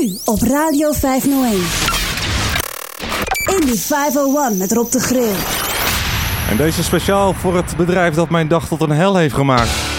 Nu op Radio 501. Indie 501 met Rob de Grill. En deze speciaal voor het bedrijf dat mijn dag tot een hel heeft gemaakt.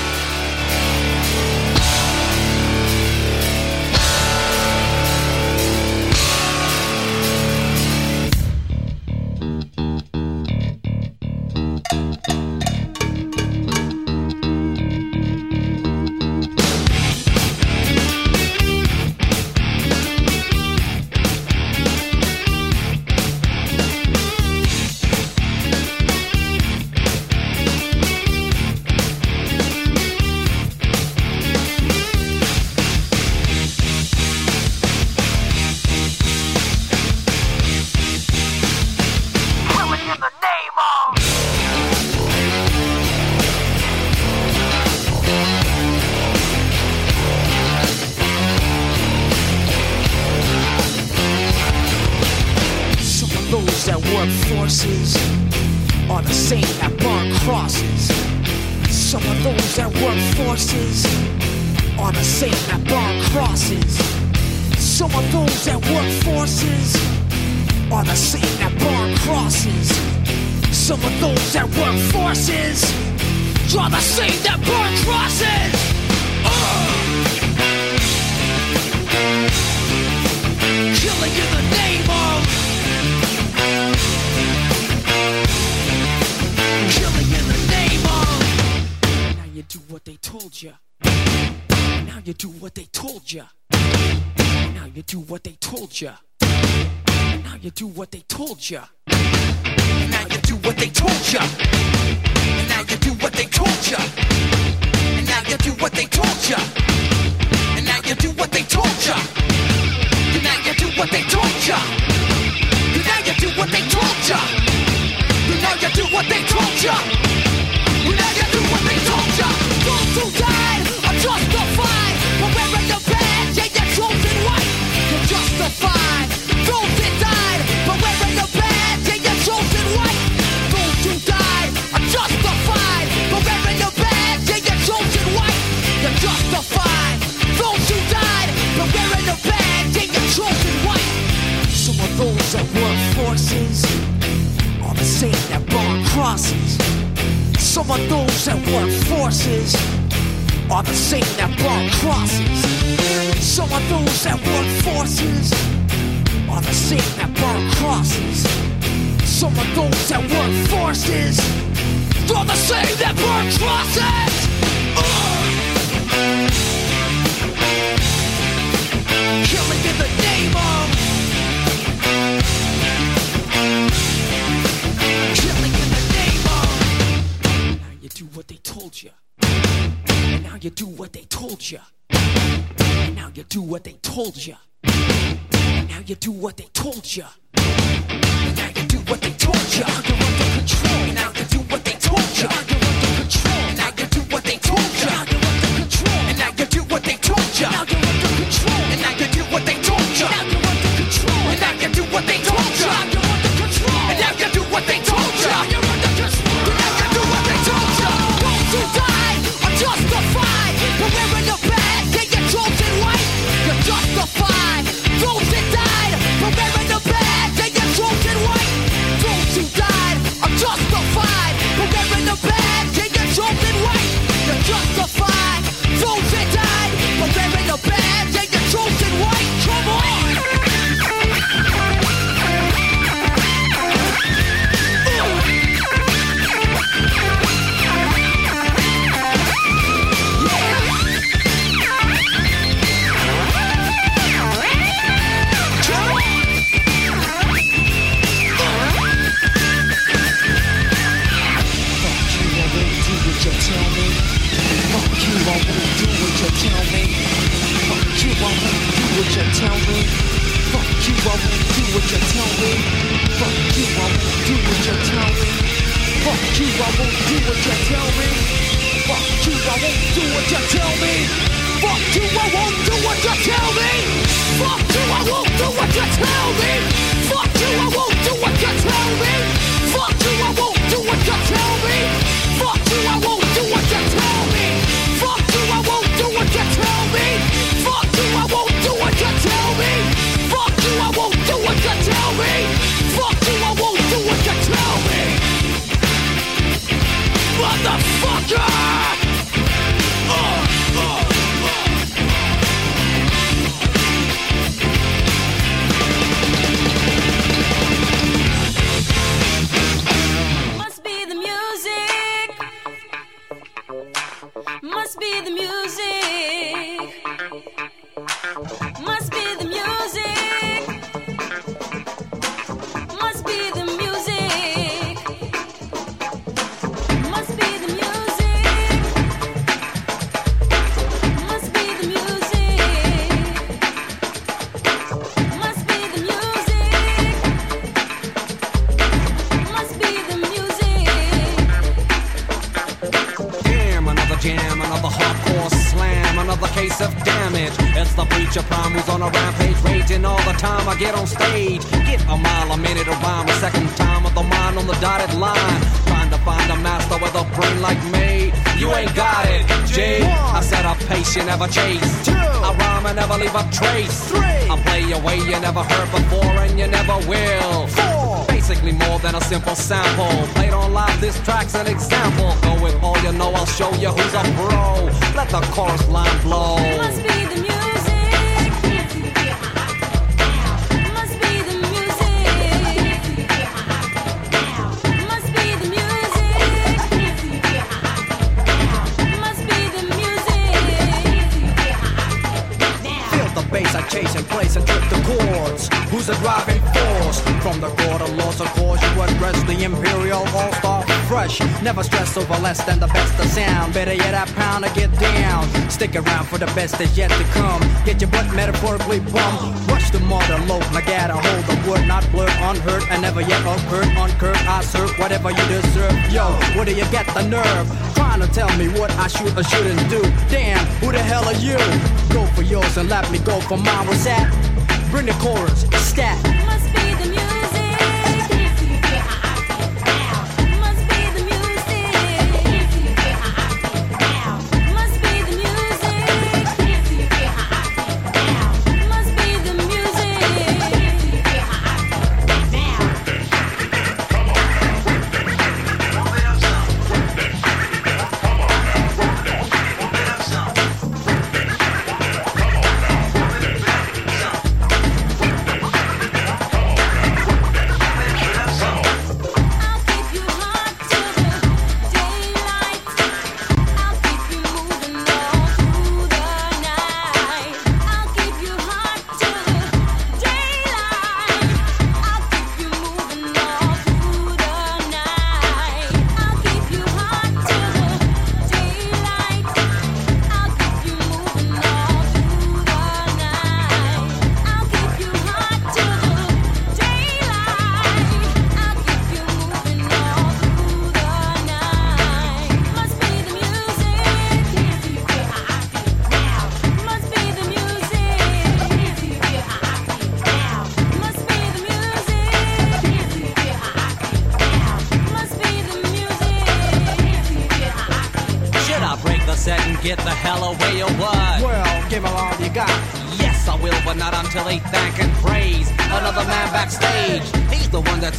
Bring the chorus. stat. It must be the music.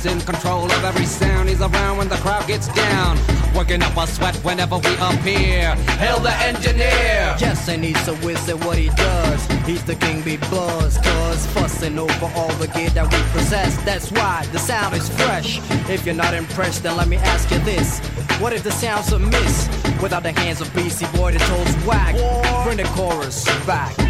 He's in control of every sound. He's around when the crowd gets down. Working up a sweat whenever we appear. Hail the engineer! Yes, and he's a wizard what he does. He's the king be buzz, cuz fussing over all the gear that we possess. That's why the sound is fresh. If you're not impressed, then let me ask you this. What if the sound's a miss? Without the hands of BC Boy, the toes whack. Bring the chorus back.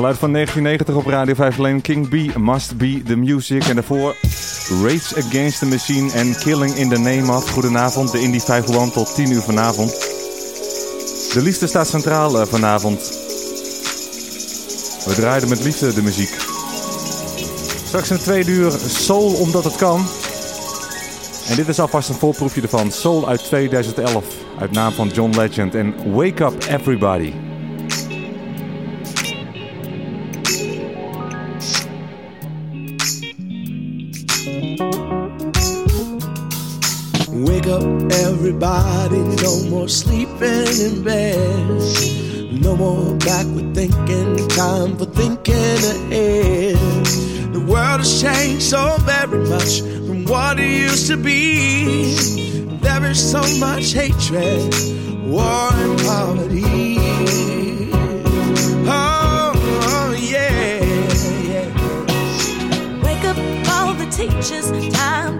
geluid van 1990 op Radio 5 alleen King B, Must Be The Music. En daarvoor Rage Against The Machine en Killing In The Name Of. Goedenavond, de Indie 501 tot 10 uur vanavond. De liefde staat centraal eh, vanavond. We draaiden met liefde de muziek. Straks een tweede uur Soul Omdat Het Kan. En dit is alvast een voorproefje ervan. Soul uit 2011 uit naam van John Legend en Wake Up Everybody. More backward thinking, time for thinking ahead. The world has changed so very much from what it used to be. There is so much hatred, war, and poverty. Oh, yeah. Wake up all the teachers, time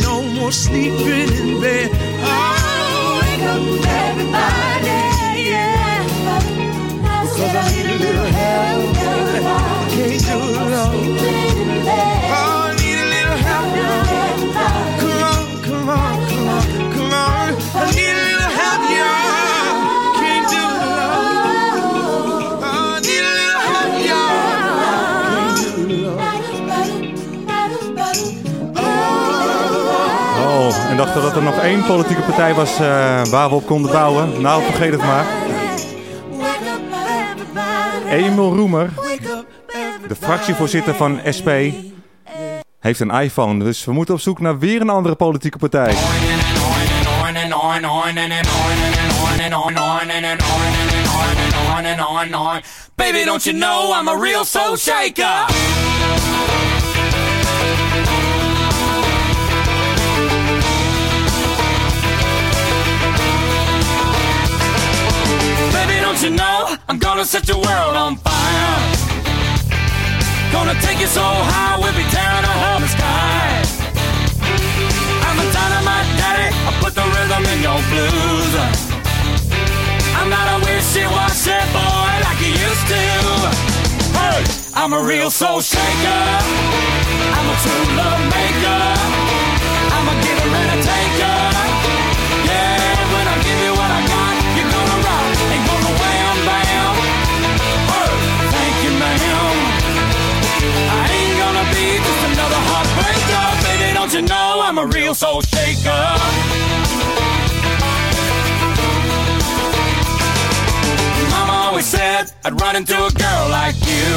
No more sleeping in bed. Oh, wake up, everybody. Yeah. Cause I need a little help. Can't do it alone. En dachten dat er nog één politieke partij was eh, waar we op konden bouwen. Nou, vergeet het maar. Emil Roemer, de fractievoorzitter van SP, heeft een iPhone. Dus we moeten op zoek naar weer een andere politieke partij. Baby, don't you know I'm a real soul shaker? Don't you know I'm gonna set your world on fire? Gonna take you so high, we'll be tearing a hell in the sky. I'm a dynamite daddy, I put the rhythm in your blues. I'm not a wishy-washy boy like you used to. Hey, I'm a real soul shaker. I'm a true love maker. I'm a giver and a taker. I'm a real soul shaker? Mama always said I'd run into a girl like you.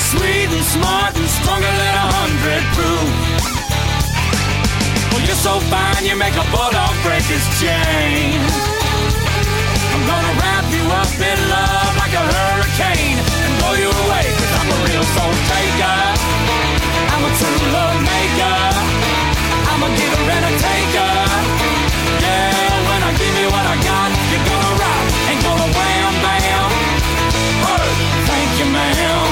Sweet and smart and stronger than a hundred proof. Well, you're so fine, you make a bulldog break his chain. I'm gonna wrap you up in love like a hurricane and blow you away, cause I'm a real soul taker. I'm a true love maker. I'm a giver and a taker. Yeah, when I give you what I got, you're gonna rock and gonna wham bam. Thank you, ma'am.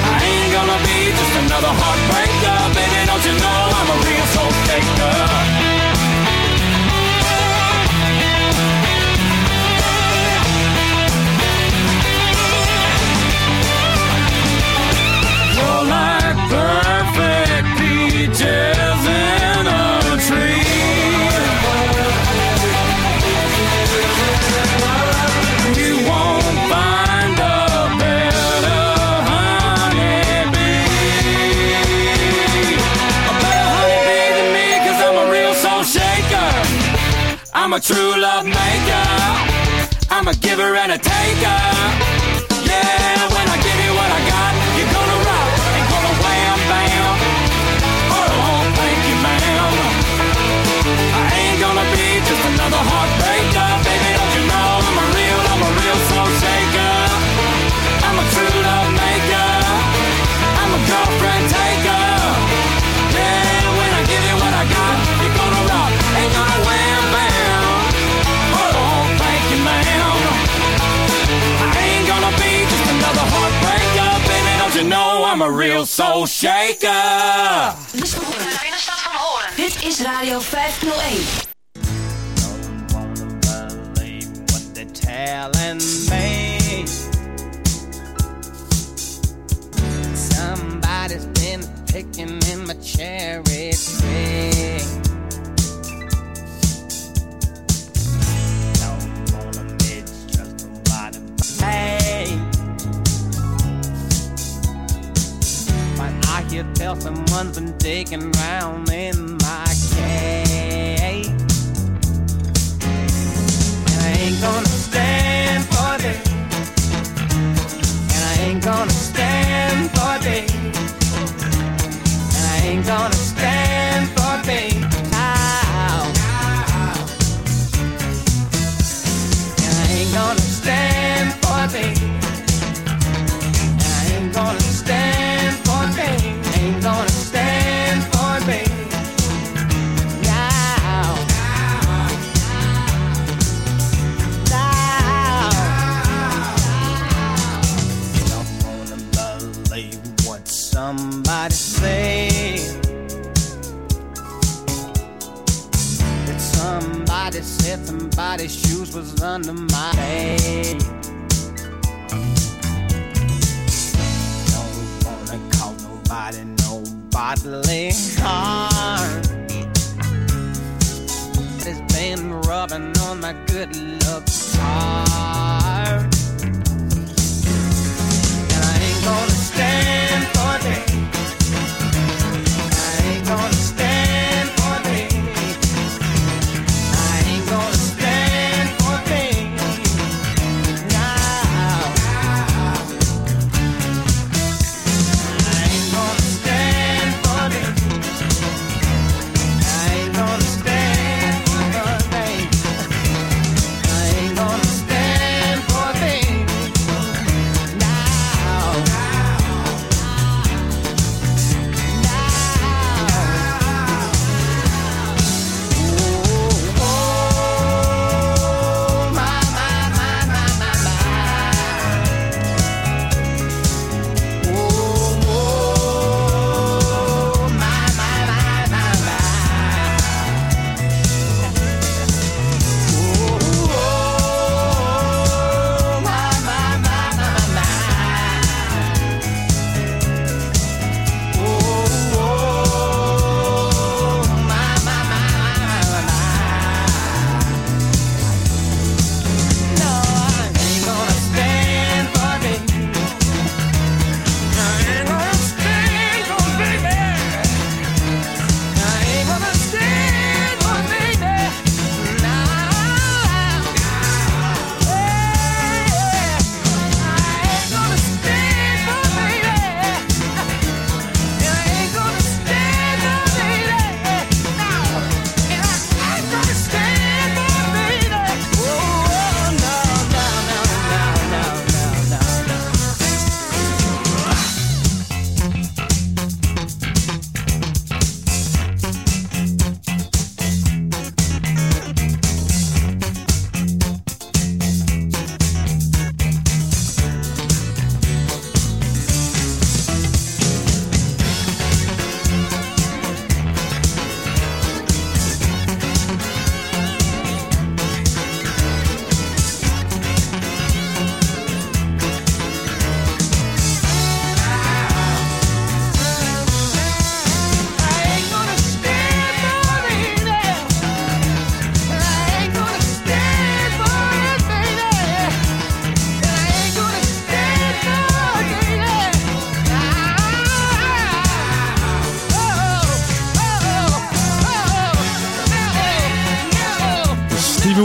I ain't gonna be just another heartbreaker, baby. Don't you know I'm a real soul taker? I'm a true love maker. I'm a giver and a taker. I'm a real soul shaker? De binnenstad van Horen. Dit is Radio 501. Don't wanna believe what they're telling me. Somebody's been picking in my cherry tree. Hear tell someone's been digging round in my cage? And I ain't gonna stand for this. And I ain't gonna stand for this. And I ain't gonna stand under my bed. Don't wanna cause nobody no bodily harm. It's been rubbing on my good luck charm. And I ain't gonna stand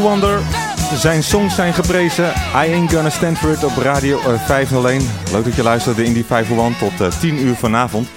Wonder. Zijn songs zijn geprezen. I Ain't Gonna Stand For It op Radio eh, 501. Leuk dat je luistert in die 501 tot eh, 10 uur vanavond.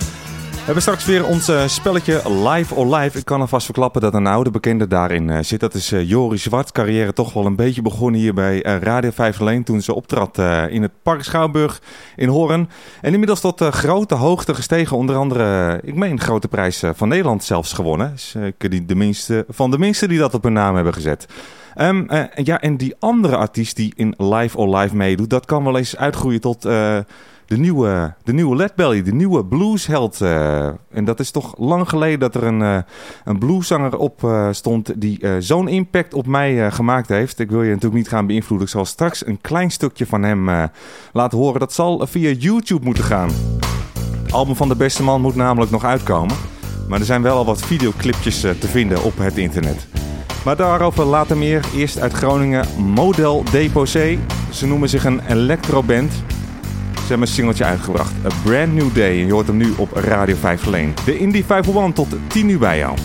We hebben straks weer ons eh, spelletje Live or Live. Ik kan alvast verklappen dat een oude bekende daarin eh, zit. Dat is eh, Joris Zwart. Carrière toch wel een beetje begonnen hier bij eh, Radio 501 toen ze optrad eh, in het Park Schouwburg in Hoorn. En inmiddels tot eh, grote hoogte gestegen. Onder andere, eh, ik meen, grote prijs eh, van Nederland zelfs gewonnen. Zeker de minste, van de minste die dat op hun naam hebben gezet. Ehm, eh, ja, en die andere artiest die in Live or Live meedoet, dat kan wel eens uitgroeien tot eh, de nieuwe, de nieuwe Led Belly, de nieuwe bluesheld. eh. en dat is toch lang geleden dat er een, een blueszanger op stond die zo'n impact op mij gemaakt heeft. Ik wil je natuurlijk niet gaan beïnvloeden. Ik zal straks een klein stukje van hem laten horen. Dat zal via YouTube moeten gaan. Het album van de beste man moet namelijk nog uitkomen. Maar er zijn wel al wat videoclipjes te vinden op het internet. Maar daarover later meer. Eerst uit Groningen Model Deposé. Ze noemen zich een electroband. Ze hebben een singeltje uitgebracht. A Brand New Day. Je hoort hem nu op Radio 5 Leen. De Indie 501 tot 10 uur bij jou.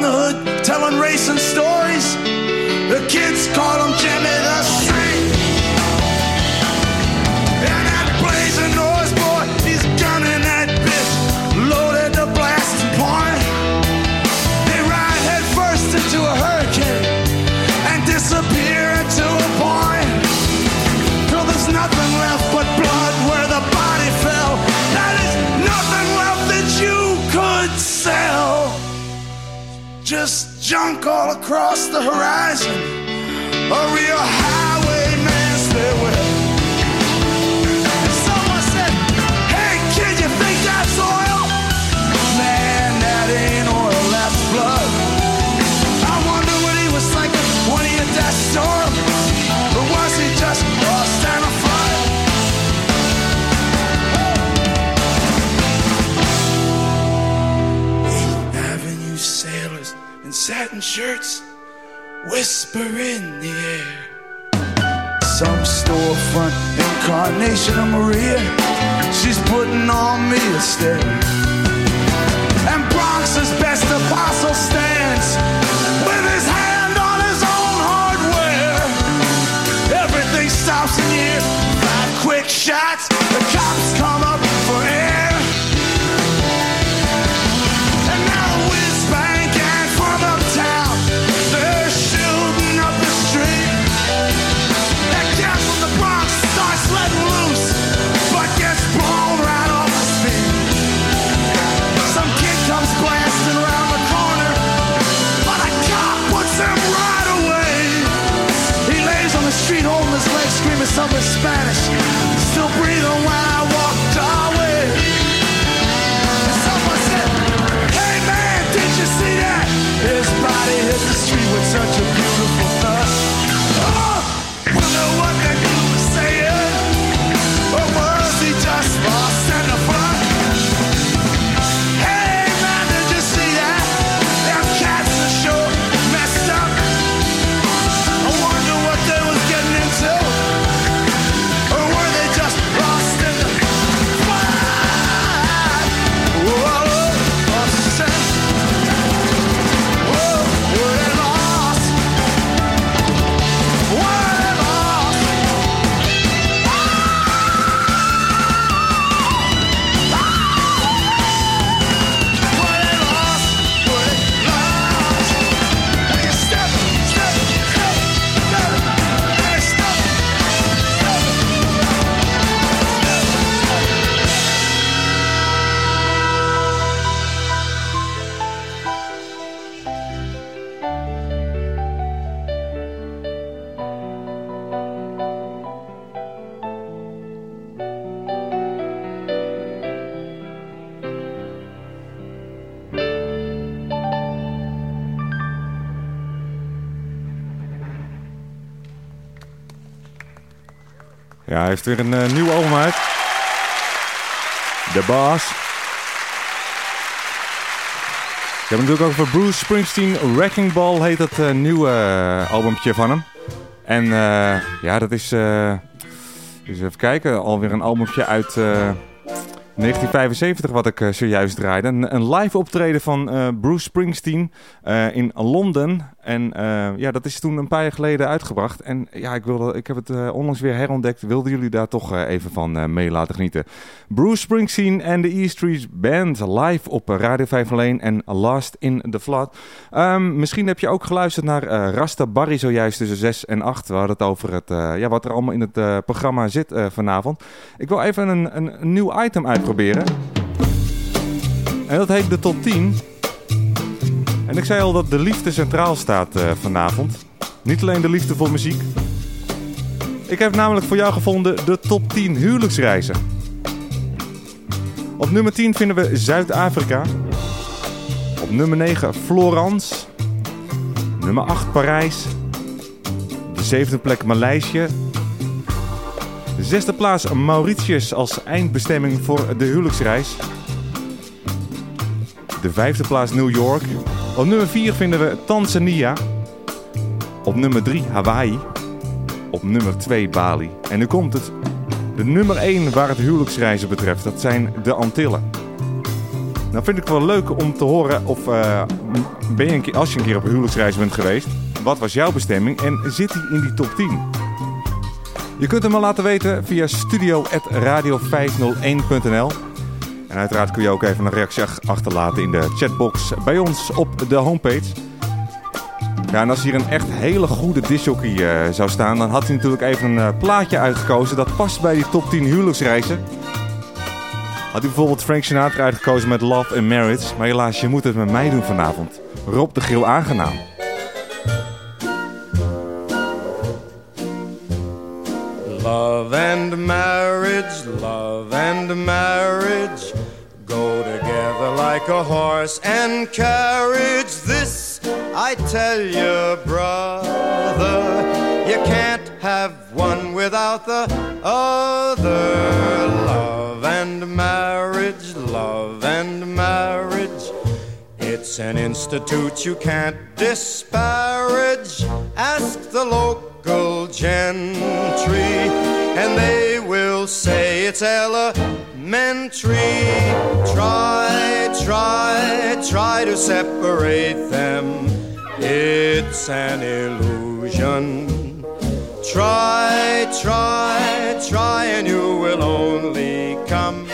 the hood telling racing stories. The kids call him Jimmy the Street. just junk all across the horizon. A real high. shirts whisper in the air. Some storefront incarnation of Maria, she's putting on me a stare. And Bronx's best apostle stands with his hand on his own hardware. Everything stops in here. Five quick shots, the cops come up. heeft weer een uh, nieuwe album uit. De boss. Ik heb het natuurlijk ook over Bruce Springsteen. Wrecking Ball heet dat eh, nieuwe eh, albumpje van hem. En ja, dat is... dus even kijken, alweer een albumpje uit... 1975 wat ik zojuist draaide. Een, live optreden van Bruce Springsteen in Londen en ja, dat is toen een paar jaar geleden uitgebracht. En ja, ik, wilde, ik heb het onlangs weer herontdekt. Wilden jullie daar toch even van mee laten genieten. Bruce Springsteen en de E Street Band live op Radio 501 en Last in the Flood. Um, misschien heb je ook geluisterd naar Rasta Barry zojuist tussen 6 en 8. We hadden het over het, ja, wat er allemaal in het programma zit vanavond. Ik wil even een, een, een nieuw item uit proberen. En dat heet de top 10. Ik zei al dat de liefde centraal staat uh, vanavond. Niet alleen de liefde voor muziek. Ik heb namelijk voor jou gevonden de top 10 huwelijksreizen. Op nummer 10 vinden we Zuid-Afrika. Op nummer 9 Florence. Nummer 8 Parijs. De zevende plek Maleisië. De zesde plaats Mauritius als eindbestemming voor de huwelijksreis. De vijfde plaats New York. Op nummer 4 vinden we Tanzania. Op nummer 3 Hawaii. Op nummer 2 Bali. En nu komt het. De nummer 1 waar het huwelijksreizen betreft, dat zijn de Antillen. Nou vind ik wel leuk om te horen of uh, ben je als je een keer op een huwelijksreis bent geweest, wat was jouw bestemming en zit hij in die top 10? Je kunt hem maar laten weten via studio.radio501.nl. Uiteraard kun je ook even een reactie achterlaten in de chatbox bij ons op de homepage. Ja, en als hier een echt hele goede disjockey uh, zou staan, dan had hij natuurlijk even een uh, plaatje uitgekozen dat past bij die top 10 huwelijksreizen. Had hij bijvoorbeeld Frank Sinatra uitgekozen met Love and Marriage, maar helaas, je moet het met mij doen vanavond. Rob de Geel aangenaam. Love and marriage, love and marriage go together like a horse and carriage. This I tell you, brother, you can't have one without the other. Love and marriage, love and marriage. It's an institute you can't disparage. Ask the local gentry, and they will say it's elementary. Try, try, try to separate them. It's an illusion. Try, try, try, and you will only come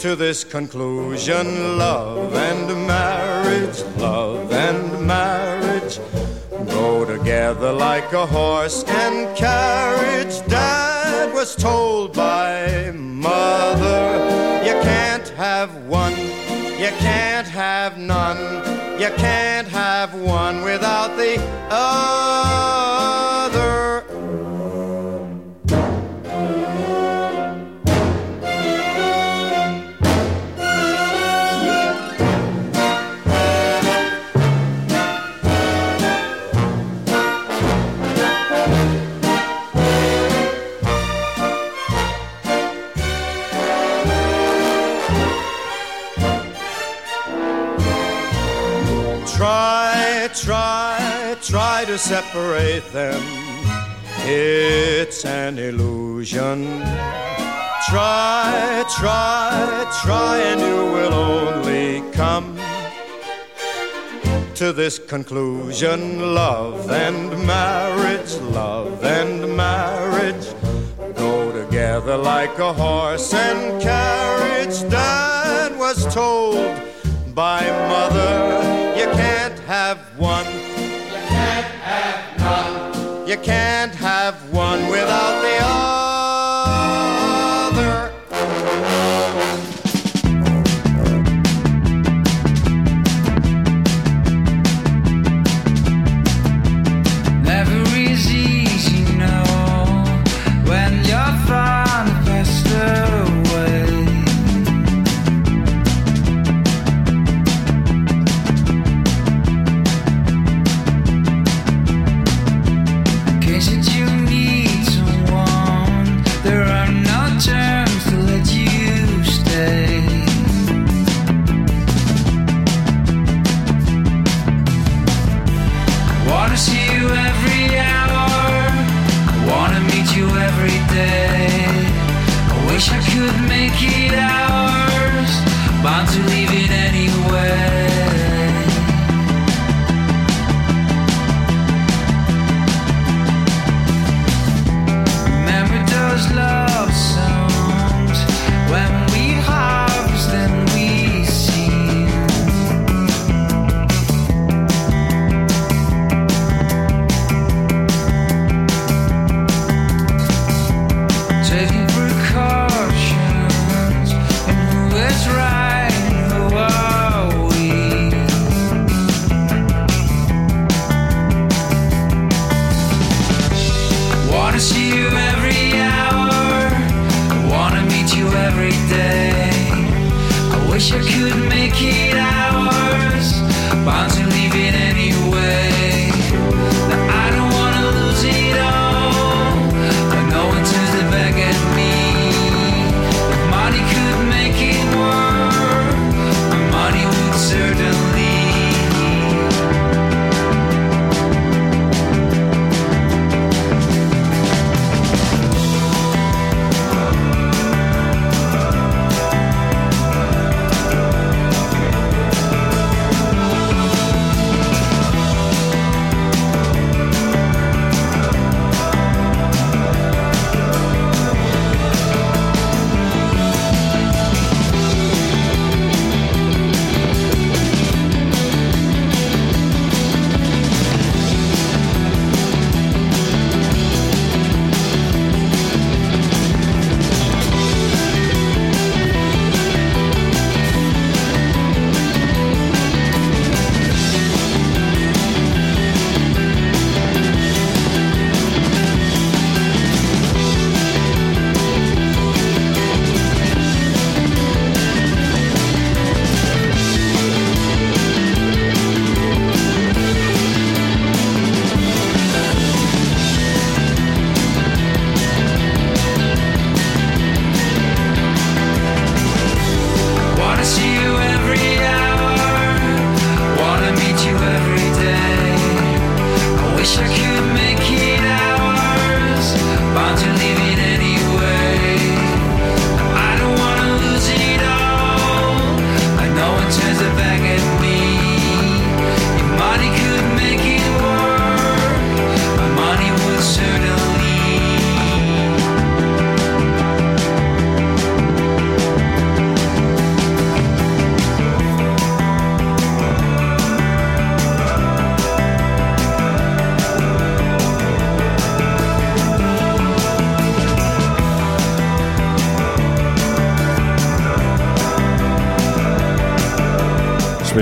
to this conclusion love and marriage, love and marriage go together like a horse and carriage. Dad was told by mother, you can't have one, you can't have none, you can't have one Try, try, to separate them. It's an illusion. Try, try, try, and you will only come to this conclusion love and marriage, love and marriage go together like a horse and carriage. Dad was told by mother, one, you can't have none, you can't have one without the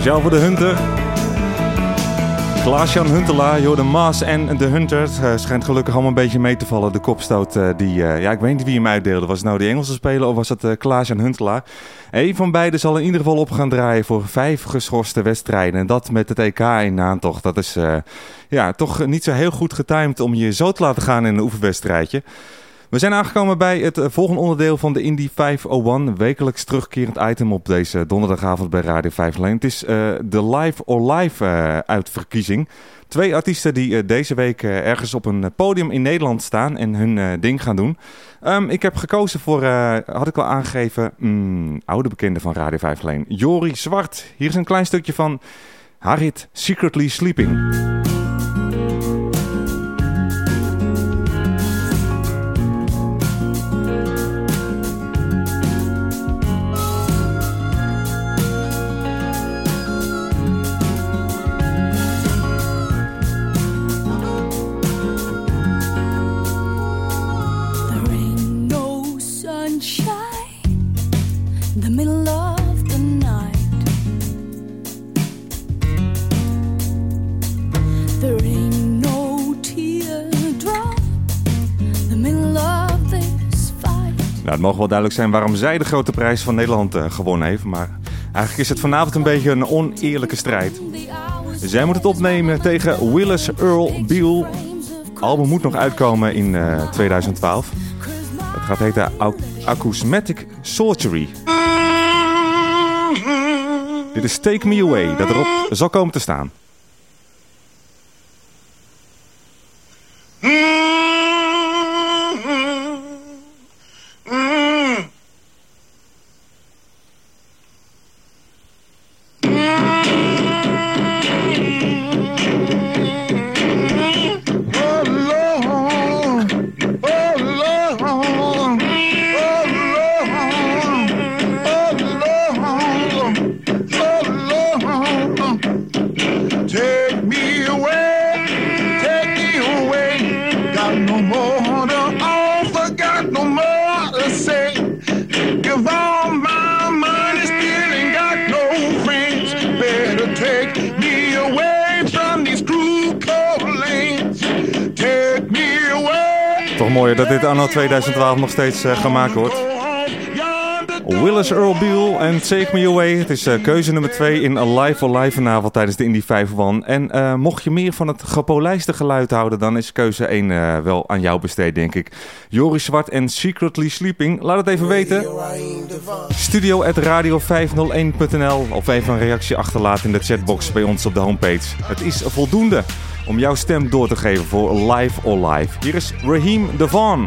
Speciaal voor de Hunter. Klaas-Jan Huntelaar, joh, de Maas en de Hunter. Het eh, schijnt gelukkig allemaal een beetje mee te vallen. De kopstoot, eh, die, eh, ja, ik weet niet wie hem uitdeelde. Was het nou de Engelse speler of was het Klaas-Jan Huntelaar? Eén van beiden zal in ieder geval op gaan draaien voor vijf geschorste wedstrijden. En dat met het EK in aantocht. Dat is ja, toch niet zo heel goed getimed om je zo te laten gaan in een oefenwedstrijdje. We zijn aangekomen bij het eh, volgende onderdeel van de Indy 501. Wekelijks terugkerend item op deze donderdagavond bij Radio 5 Lane. Het is eh, de Live or Live eh, uitverkiezing. Twee artiesten die deze week ergens op een podium in Nederland staan en hun ding gaan doen. Ehm, ik heb gekozen voor, had ik al aangegeven, mm, oude bekende van Radio 5 Lane. Jori Zwart. Hier is een klein stukje van haar hit Secretly Sleeping. Nou, het mogen wel duidelijk zijn waarom zij de grote prijs van Nederland eh, gewonnen heeft. Maar eigenlijk is het vanavond een beetje een oneerlijke strijd. Zij moet het opnemen tegen Willis Earl Beale. album moet nog uitkomen in eh, 2012. Het gaat heten Ac- Acousmatic Surgery. Dit is Take Me Away, dat erop zal komen te staan. 2012 nog steeds eh, gemaakt wordt. Willis Earl Beale en Take Me Away. Het is eh, keuze nummer 2 in Live or Live vanavond tijdens de Indie 501. En eh, mocht je meer van het gepolijste geluid houden, dan is keuze 1 eh, wel aan jou besteed, denk ik. Joris Zwart en Secretly Sleeping. Laat het even weten. Studio at radio501.nl of even een reactie achterlaten in de chatbox bij ons op de homepage. Het is voldoende om jouw stem door te geven voor Live or Live. Hier is Raheem Devon.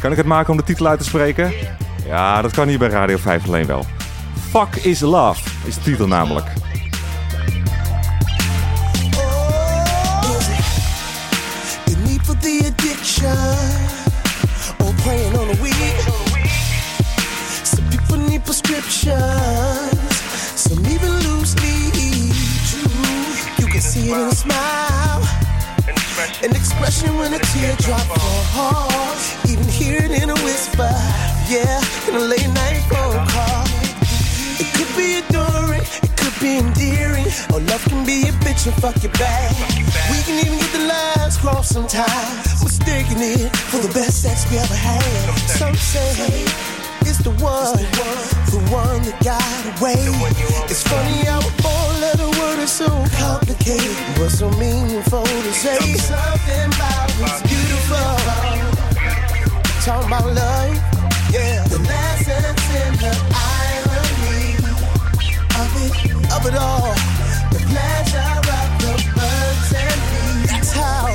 Kan ik het maken om de titel uit te spreken? Ja, dat kan hier bij Radio 5 alleen wel. Fuck is Love is de titel namelijk. Week. Some people need prescriptions, some even lose leads. You can see it in a smile, an expression when a teardrop falls. Even hear it in a whisper, yeah, in a late night phone call. It could be adoring, it could be endearing, or love can be a bitch and fuck you back. We can even get the lines crossed sometimes, mistaking it for the best sex we ever had. Some say it's the one, the one that got away. It's funny how a four-letter word is so complicated, but so meaningful to say. Something about it's beautiful. Talking about love, yeah. The lessons in the irony of it, of it all. The pleasure of the birds and bees. That's how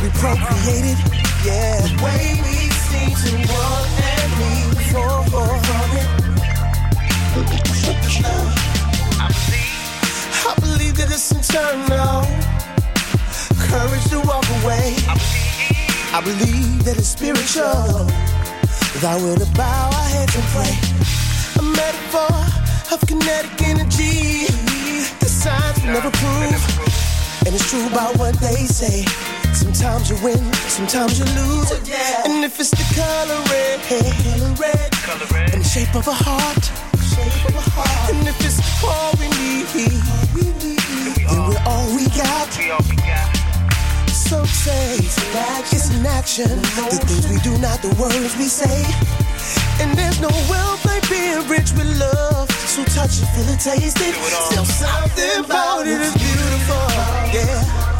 we procreated, yeah. The way we seem to want and need for from it. I believe that it's internal. Courage to walk away. I believe that it's spiritual. Thou wilt bow our heads and pray. A metaphor of kinetic energy. The will never prove. And it's true about what they say. Sometimes you win, sometimes you lose. And if it's the color red, color red, in the shape of a heart. And if it's all we need, then we're all we got. Some say it's an action. The things we do, not the words we say. And there's no wealth like being rich with love. So touch it, feel it, taste it. Still something about it is beautiful. Yeah.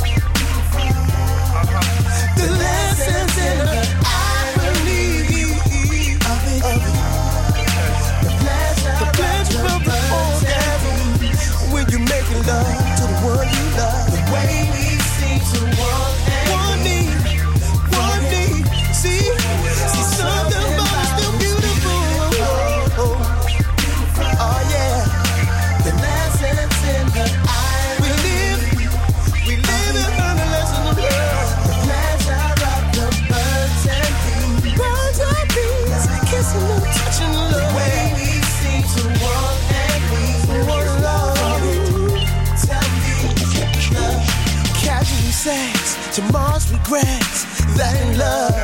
Tomorrow's regrets. That ain't love.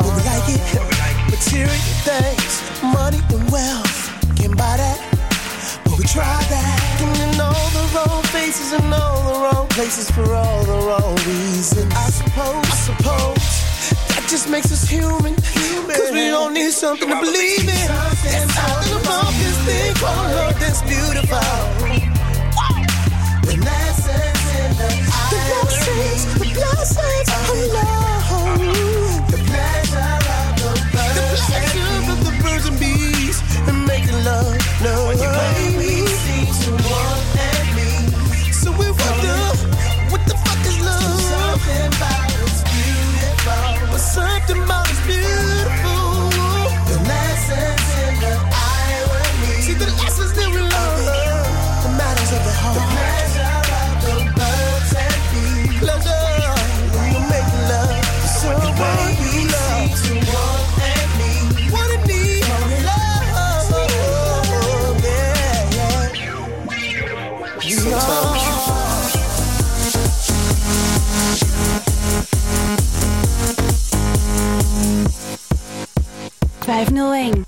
Oh, we like it. Material things, money and wealth. Can buy that. But we try that. And in all the wrong faces and all the wrong places for all the wrong reasons. I suppose, I suppose. That just makes us human. Cause we all need something to believe in. annoying.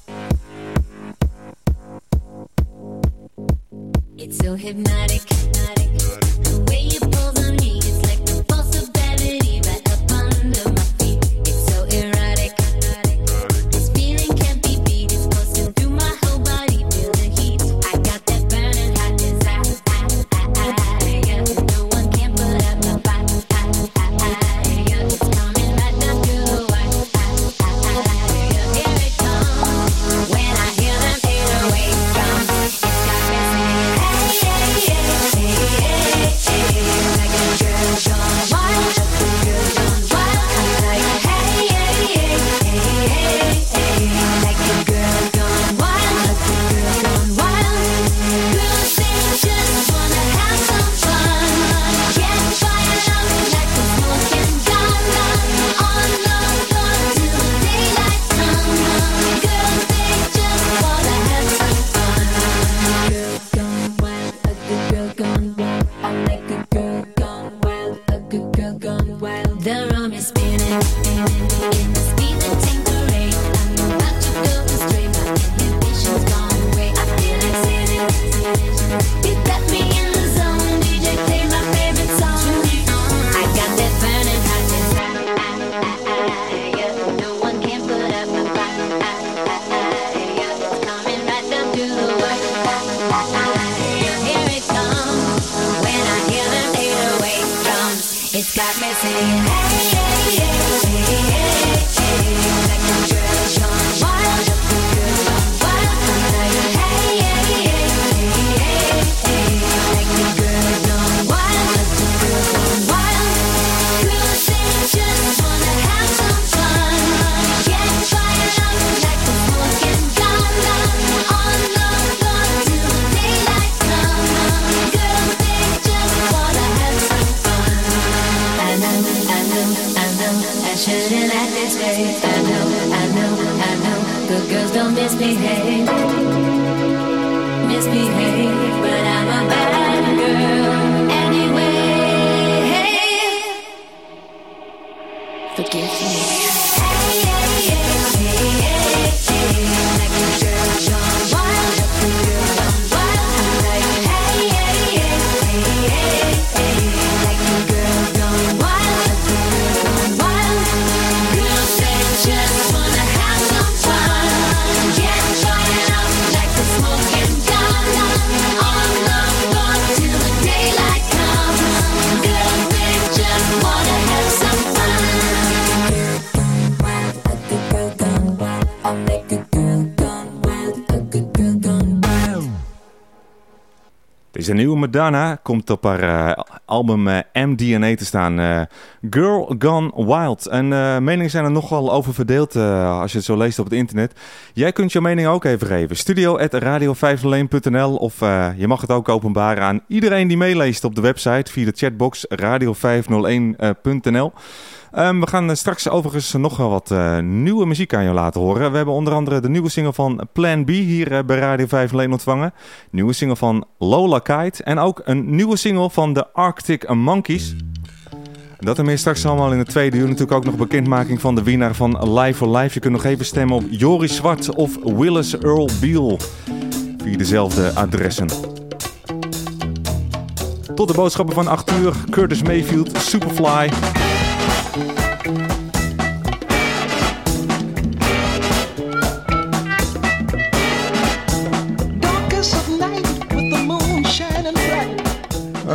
De nieuwe Madonna komt op haar eh, album eh, MDNA te staan. Eh, Girl Gone Wild. En meningen zijn er nogal over verdeeld als je het zo leest op het internet. Jij kunt je mening ook even geven. Studio radio of je mag het ook openbaren aan iedereen die meeleest op de website via de chatbox radio501.nl. Ehm, we gaan eh, straks overigens nog wel wat eh, nieuwe muziek aan jou laten horen. We hebben onder andere de nieuwe single van Plan B hier eh, bij Radio 5 Leen ontvangen. Nieuwe single van Lola Kite. En ook een nieuwe single van de Arctic Monkeys. Dat en meer straks allemaal in de tweede uur. Natuurlijk ook nog bekendmaking van de winnaar van Live for Live. Je kunt nog even stemmen op Joris Zwart of Willis Earl Beal. Via dezelfde adressen. Tot de boodschappen van 8 uur. Curtis Mayfield, Superfly.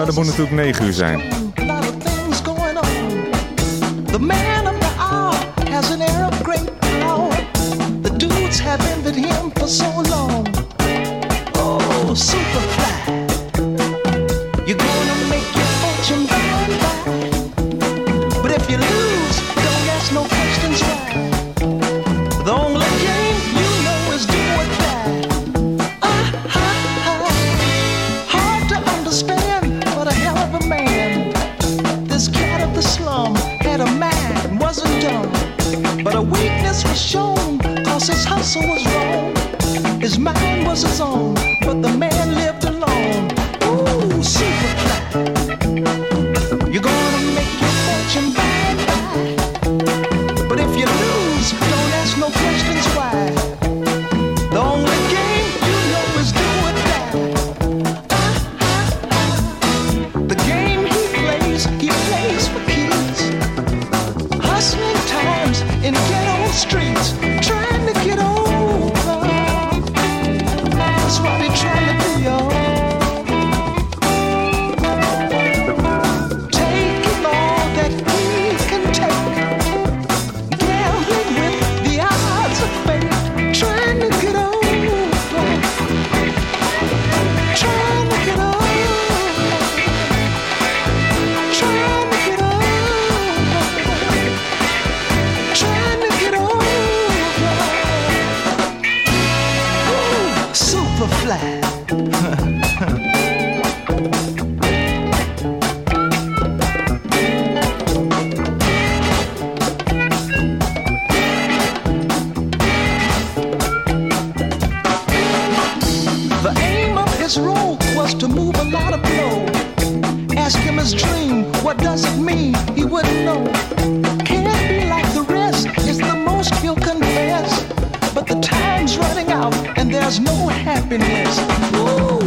dat moet natuurlijk 9 uur zijn. His hustle was wrong, his mind was his own.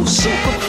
super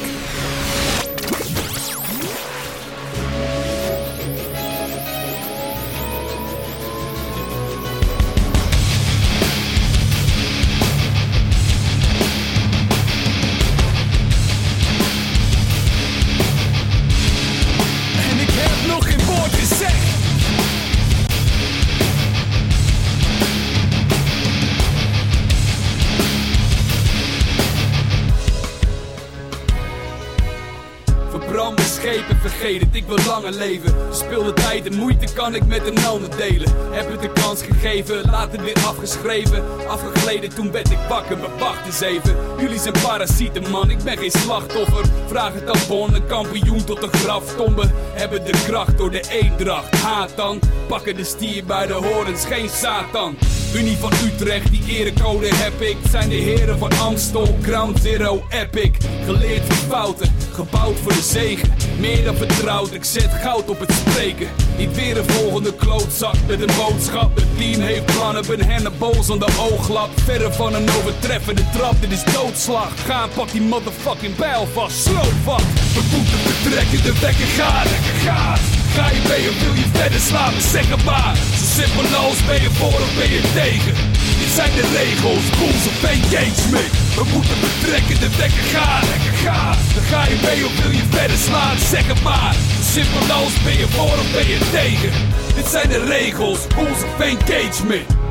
Langer leven. Speel de tijd en moeite kan ik met een ander delen. Heb het de kans gegeven, later weer afgeschreven. Afgegleden, toen werd ik wakker, maar wacht eens even. Jullie zijn parasieten, man, ik ben geen slachtoffer. Vraag het aan kampioen tot de graftombe. Hebben de kracht door de eendracht, haat dan. Pakken de stier bij de horens, geen Satan. Unie van Utrecht, die erecode heb ik. Zijn de heren van Amstel, Ground Zero, Epic. Geleerd van fouten, gebouwd voor de zegen. Meer dan vertrouwd, ik zet goud op het spreken. Niet weer een volgende klootzak met een boodschap. Het team heeft plannen, ben henneboos aan de ooglap. Verre van een overtreffende trap, dit is doodslag. Ga en pak die motherfucking bijl vast, sloop vast. We moeten vertrekken, de wekker gaat, lekker gaat. Ga je mee of wil je verder slapen, zeg het maar. Zo simpel als ben je voor of ben je tegen. Zijn de regels, rules of engagement. We moeten vertrekken, de wekker gaat, lekker gaat. Dan ga je mee of wil je verder slaan, zeg het maar. Simpel als ben je voor of ben je tegen. Dit zijn de regels, rules of.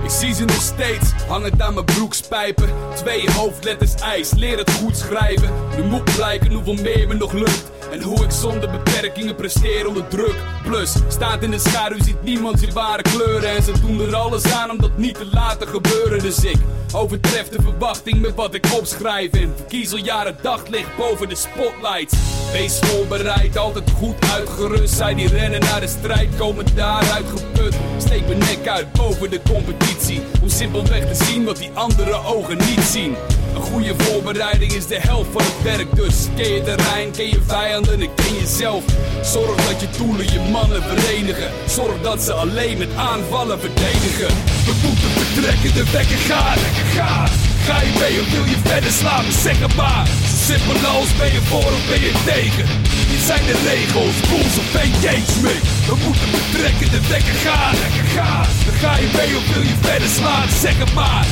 Ik zie ze nog steeds, hangend aan mijn broekspijpen. Twee hoofdletters ijs, leer het goed schrijven. Nu moet blijken hoeveel meer me nog lukt. En hoe ik zonder beperkingen presteer onder druk. Plus, staat in de schaduw, ziet niemand zijn ware kleuren. En ze doen er alles aan om dat niet te laten gebeuren. Dus ik overtref de verwachting met wat ik opschrijf. En verkies al jaren daglicht boven de spotlights. Wees voorbereid, altijd goed uitgerust. Zij die rennen naar de strijd, komen daaruit geput. Steek mijn nek uit boven de competitie. Om simpelweg te zien wat die andere ogen niet zien. Goede voorbereiding is de helft van het werk. Dus ken je terrein, ken je vijanden en ken jezelf. Zorg dat je doelen je mannen verenigen. Zorg dat ze alleen met aanvallen verdedigen. We moeten vertrekken, de wekker gaat. Ga je mee of wil je verder slapen, zeg. Als ben je voor of ben je tegen. Dit zijn de regels, rules of engagement. We moeten vertrekken, de wekker gaat, lekker gaat. Dan ga je mee of wil je verder slaan, zeg het maar.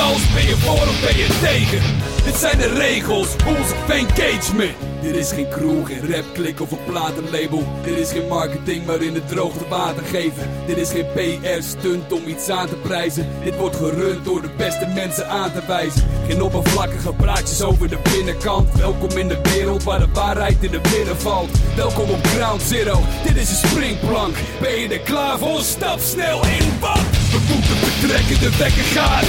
Als ben je voor of ben je tegen. Dit zijn de regels, rules of engagement. Dit is geen crew, geen rapklik of een platenlabel. Dit is geen marketing waarin het droogte water geven. Dit is geen PR-stunt om iets aan te prijzen. Dit wordt gerund door de beste mensen aan te wijzen. Geen oppervlakkige praatjes over de binnenkant. Welkom in de wereld waar de waarheid in de midden valt. Welkom op Ground Zero, dit is een springplank. Ben je er klaar voor? Stap snel in? We vertrekken, de wekker gaat.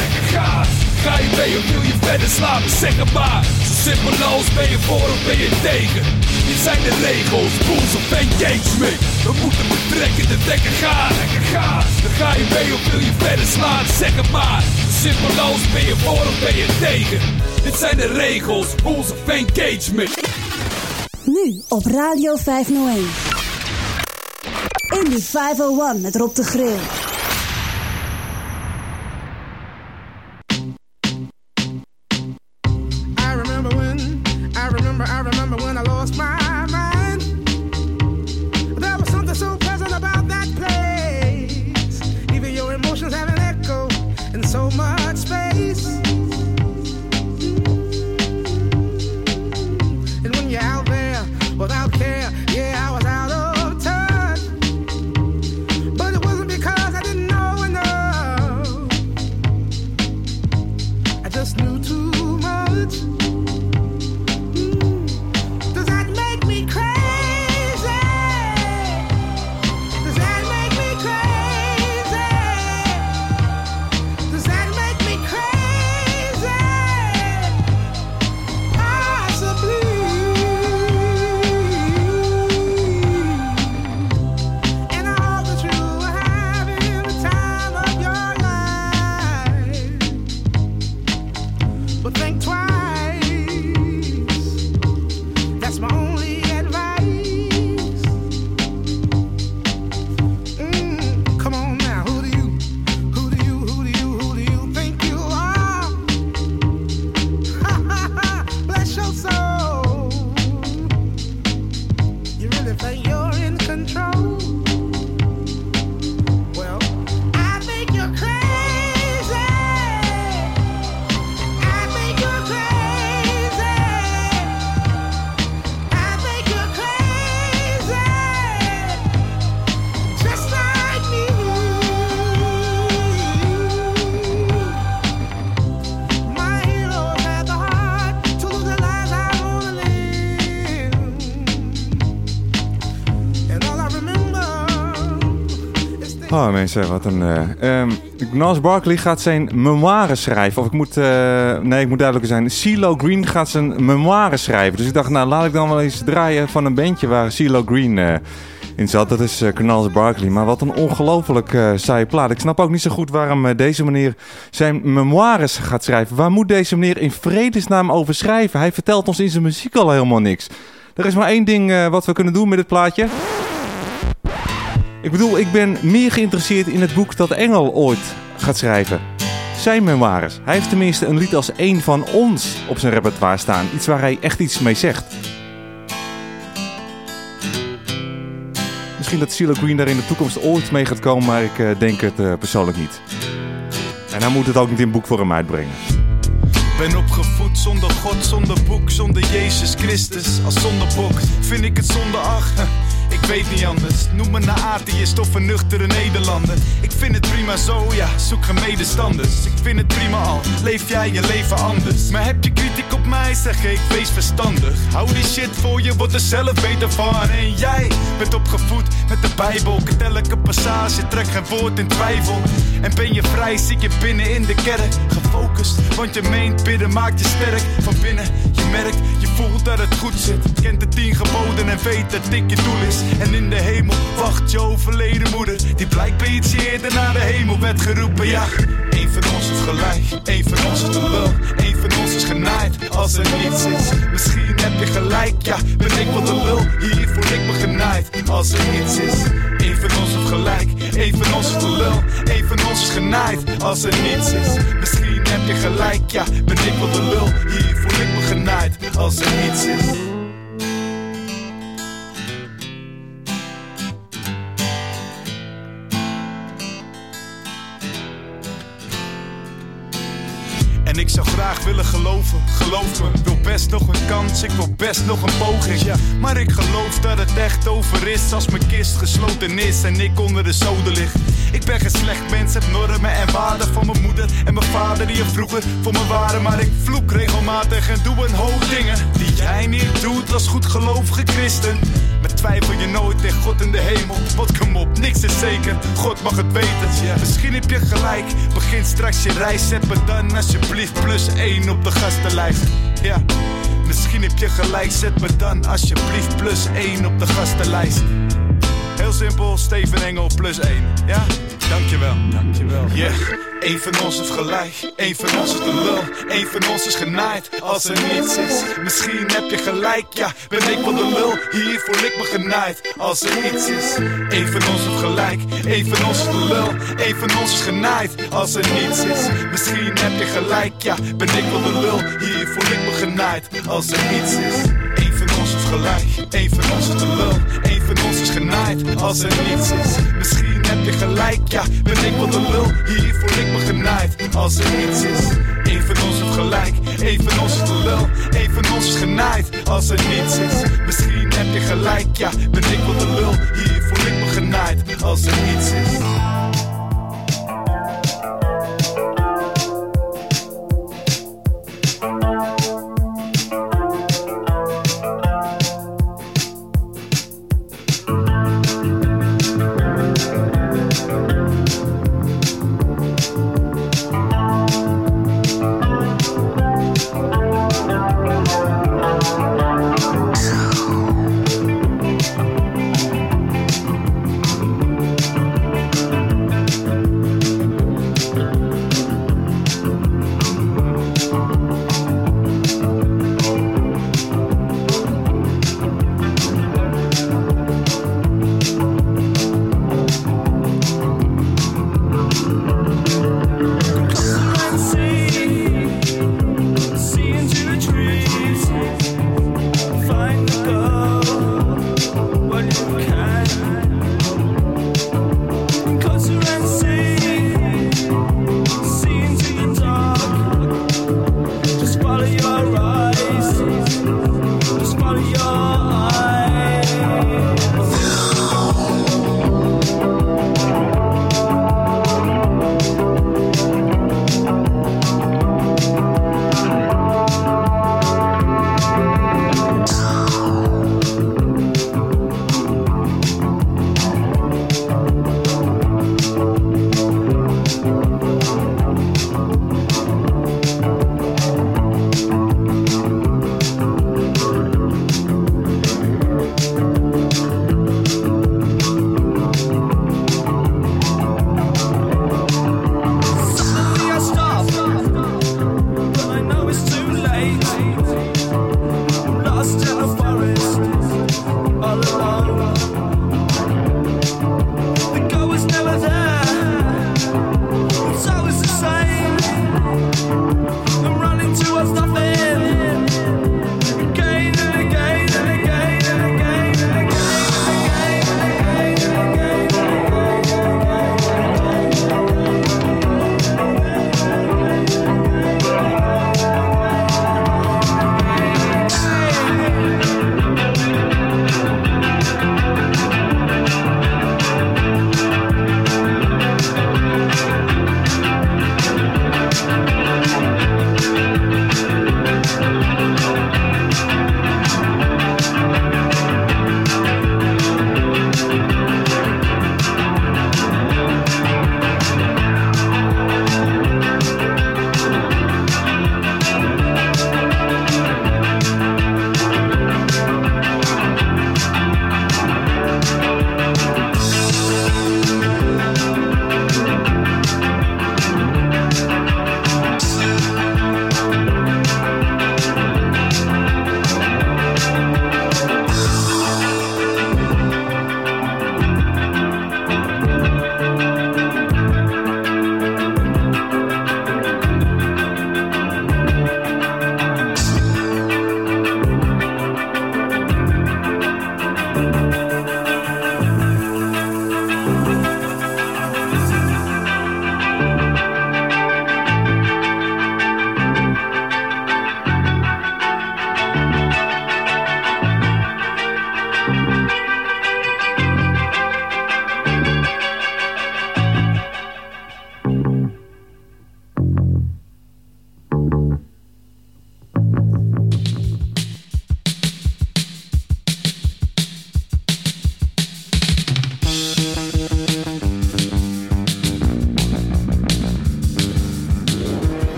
Ga je mee of wil je verder slapen, zeg het maar. Zo simpel als ben je voor of ben je tegen. Dit zijn de regels, rules of engagement. We moeten vertrekken, de lekker gaat. Dan ga je mee of wil je verder slaan, zeg het maar. Zo simpel als ben je voor of ben je tegen. Dit zijn de regels, rules of engagement. Nu op Radio 501. Indie 501 met Rob de Grill. Mensen, wat een... ehm, Gnals Barkley gaat zijn memoires schrijven. Of ik moet... eh, nee, ik moet duidelijker zijn. CeeLo Green gaat zijn memoires schrijven. Dus ik dacht, nou laat ik dan wel eens draaien van een bandje waar CeeLo Green eh, in zat. Dat is uh, Barkley. Maar wat een ongelooflijk eh saaie plaat. Ik snap ook niet zo goed waarom deze meneer zijn memoires gaat schrijven. Waar moet deze meneer in vredesnaam over schrijven? Hij vertelt ons in zijn muziek al helemaal niks. Er is maar één ding wat we kunnen doen met dit plaatje. Ik bedoel, ik ben meer geïnteresseerd in het boek dat Engel ooit gaat schrijven. Zijn memoires. Hij heeft tenminste een lied als één van ons op zijn repertoire staan. Iets waar hij echt iets mee zegt. Misschien dat CeeLo Green daar in de toekomst ooit mee gaat komen, maar ik eh, denk het eh, persoonlijk niet. En hij moet het ook niet in boekvorm uitbrengen. Ben opgevoed zonder God, zonder boek, zonder Jezus Christus. Als zondebok vind ik het zonde ach. Ik weet niet anders. Noem me een atheïst of een nuchtere Nederlander. Ik vind het prima zo, ja, zoek geen medestanders. Ik vind het prima al, leef jij je leven anders. Maar heb je kritiek op mij, zeg ik, wees verstandig. Hou die shit voor je, wordt er zelf beter van. En jij bent opgevoed met de Bijbel. Ket elke passage, trek geen woord in twijfel. En ben je vrij, zie je binnen in de kerk. Gefocust, want je meent bidden maakt je sterk. Van binnen, je merkt, je voelt dat het goed zit. Kent de tien geboden en weet dat dit je doel is. En in de hemel wacht je overleden moeder. Die blijkbaar iets eerder naar de hemel werd geroepen. Ja, één van ons is gelijk, één van ons is lul. Één van ons is genaaid als er niets is. Misschien heb je gelijk, ja, ben ik wel de lul. Hier voel ik me genaaid als er niets is. Eén van ons heeft gelijk, één van ons is de lul. Eén van ons is genaaid als er niets is. Misschien heb je gelijk, ja, ben ik wel de lul. Hier voel ik me genaaid als er niets is. En ik zou graag willen geloven, geloof me. Wil best nog een kans, ik wil best nog een poging. Ja, maar ik geloof dat het echt over is als mijn kist gesloten is en ik onder de zoden lig. Ik ben geen slecht mens, heb normen en waarden van mijn moeder en mijn vader die er vroeger voor me waren. Maar ik vloek regelmatig en doe een hoop dingen die jij niet doet als goedgelovige christen. Twijfel je nooit tegen God in de hemel. Want kom op, niks is zeker. God mag het weten. Ja, misschien heb je gelijk. Begin straks je reis. Zet me dan alsjeblieft plus 1 op de gastenlijst. Ja, misschien heb je gelijk. Zet me dan alsjeblieft plus 1 op de gastenlijst. Heel simpel, Steven Engel plus 1. Ja, dankjewel. Dankjewel. Yeah. Eén van ons is gelijk, één van ons is de lul. Eén van ons is genaaid als er niets is. Misschien heb je gelijk, ja, ben ik wel de lul. Hier voel ik me genaaid als er iets is. Eén van ons heeft gelijk, één van ons is de lul. Eén van ons is genaaid als er niets is. Misschien heb je gelijk, ja, ben ik wel de lul. Hier voel ik me genaaid als er niets is. Gelijk, één van ons is lul. Eén van ons is genaaid als er niets is. Misschien heb je gelijk, ja, ben ik wel de lul. Hier voel ik me genaaid als er niets is. Eén van ons heeft gelijk, één van ons is lul. Eén van ons is genaaid als er niets is. Misschien heb je gelijk, ja, ben ik wel de lul. Hier voel ik me genaaid als er niets is.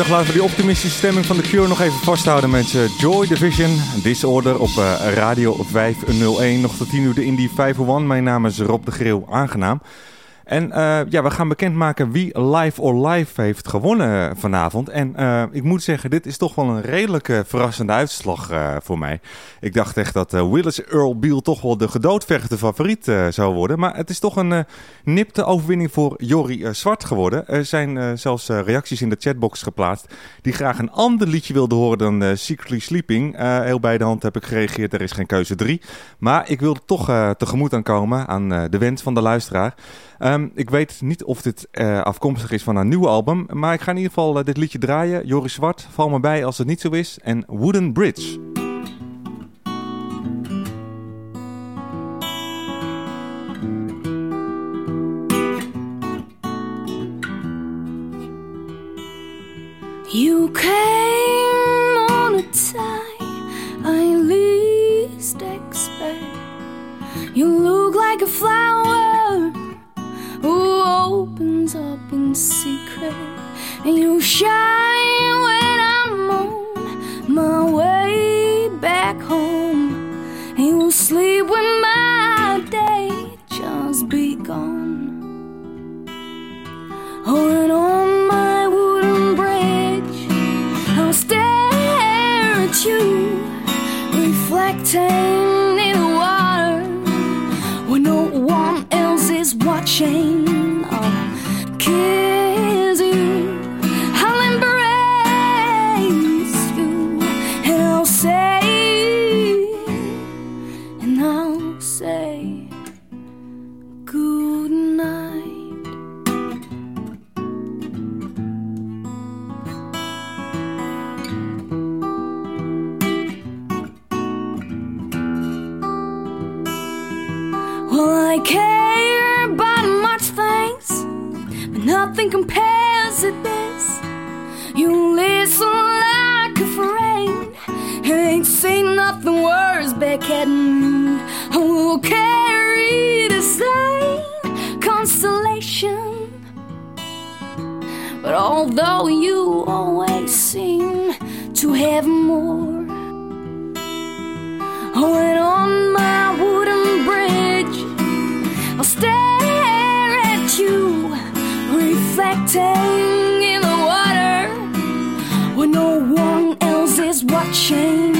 Dacht laten we die optimistische stemming van The Cure nog even vasthouden met eh, Joy Division. Disorder op eh, Radio 501. Nog tot 10 uur de Indie 501. Mijn naam is Rob de Greeuw, aangenaam. En eh, ja, we gaan bekendmaken wie Live or Live heeft gewonnen vanavond. En eh, ik moet zeggen, dit is toch wel een redelijke verrassende uitslag eh, voor mij. Ik dacht echt dat Willis Earl Beale toch wel de gedoodvergde favoriet zou worden. Maar het is toch een nipte overwinning voor Jori Zwart geworden. Er zijn zelfs reacties in de chatbox geplaatst die graag een ander liedje wilden horen dan Secretly Sleeping. Heel bij de hand heb ik gereageerd, er is geen keuze 3. Maar ik wilde toch tegemoet aan eh, de wens van de luisteraar. Ehm, ik weet niet of dit eh, afkomstig is van een nieuwe album, maar ik ga in ieder geval eh, dit liedje draaien. Joris Zwart, val me bij als het niet zo is. En Wooden Bridge. You came on a time I least expect. You look like a flower who opens up in secret, and you shine when I'm on my way back home, and you sleep when my day just begun. And on my wooden bridge, I'll stare at you, reflecting change me. Who will carry the same constellation? But although you always seem to have more, when on my wooden bridge, I'll stare at you reflecting in the water when no one else is watching.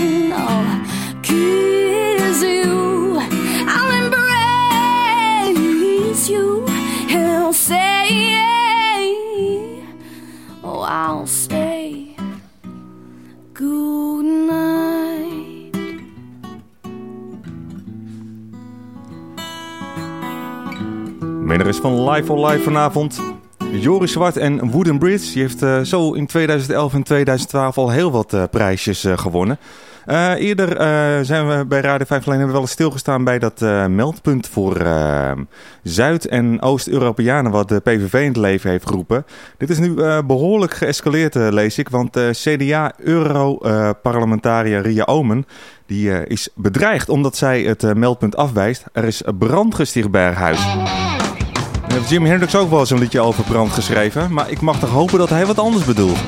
Van Live or Live vanavond. Joris Zwart en Wooden Bridge. Die heeft eh, zo in 2011 en 2012 al heel wat eh, prijsjes eh, gewonnen. Eerder zijn we bij Radio 5 alleen hebben we wel eens stilgestaan bij dat meldpunt voor eh, Zuid- en Oost-Europeanen wat de PVV in het leven heeft geroepen. Dit is nu eh, behoorlijk geëscaleerd, lees ik, want CDA-Euro-parlementariër Ria Omen die, is bedreigd omdat zij het meldpunt afwijst. Er is brand gesticht bij haar huis. Heeft Jimi Hendrix ook wel een liedje over brand geschreven, maar ik mag toch hopen dat hij wat anders bedoelt.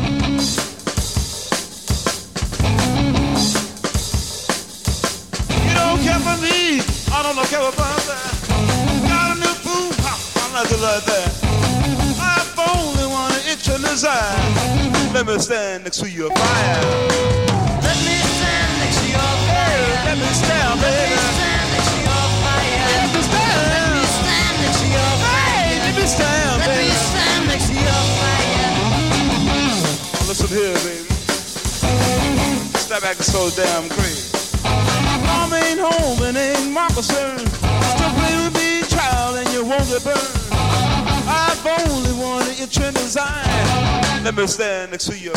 Let me stand next to your fire. Let me stand next to your fire. Let me stand, here, baby. Step back and so damn crazy. Mom ain't home and ain't my concern. Still play with me, child, and you won't get burned. I've only wanted your trend design. Let me stand next to you.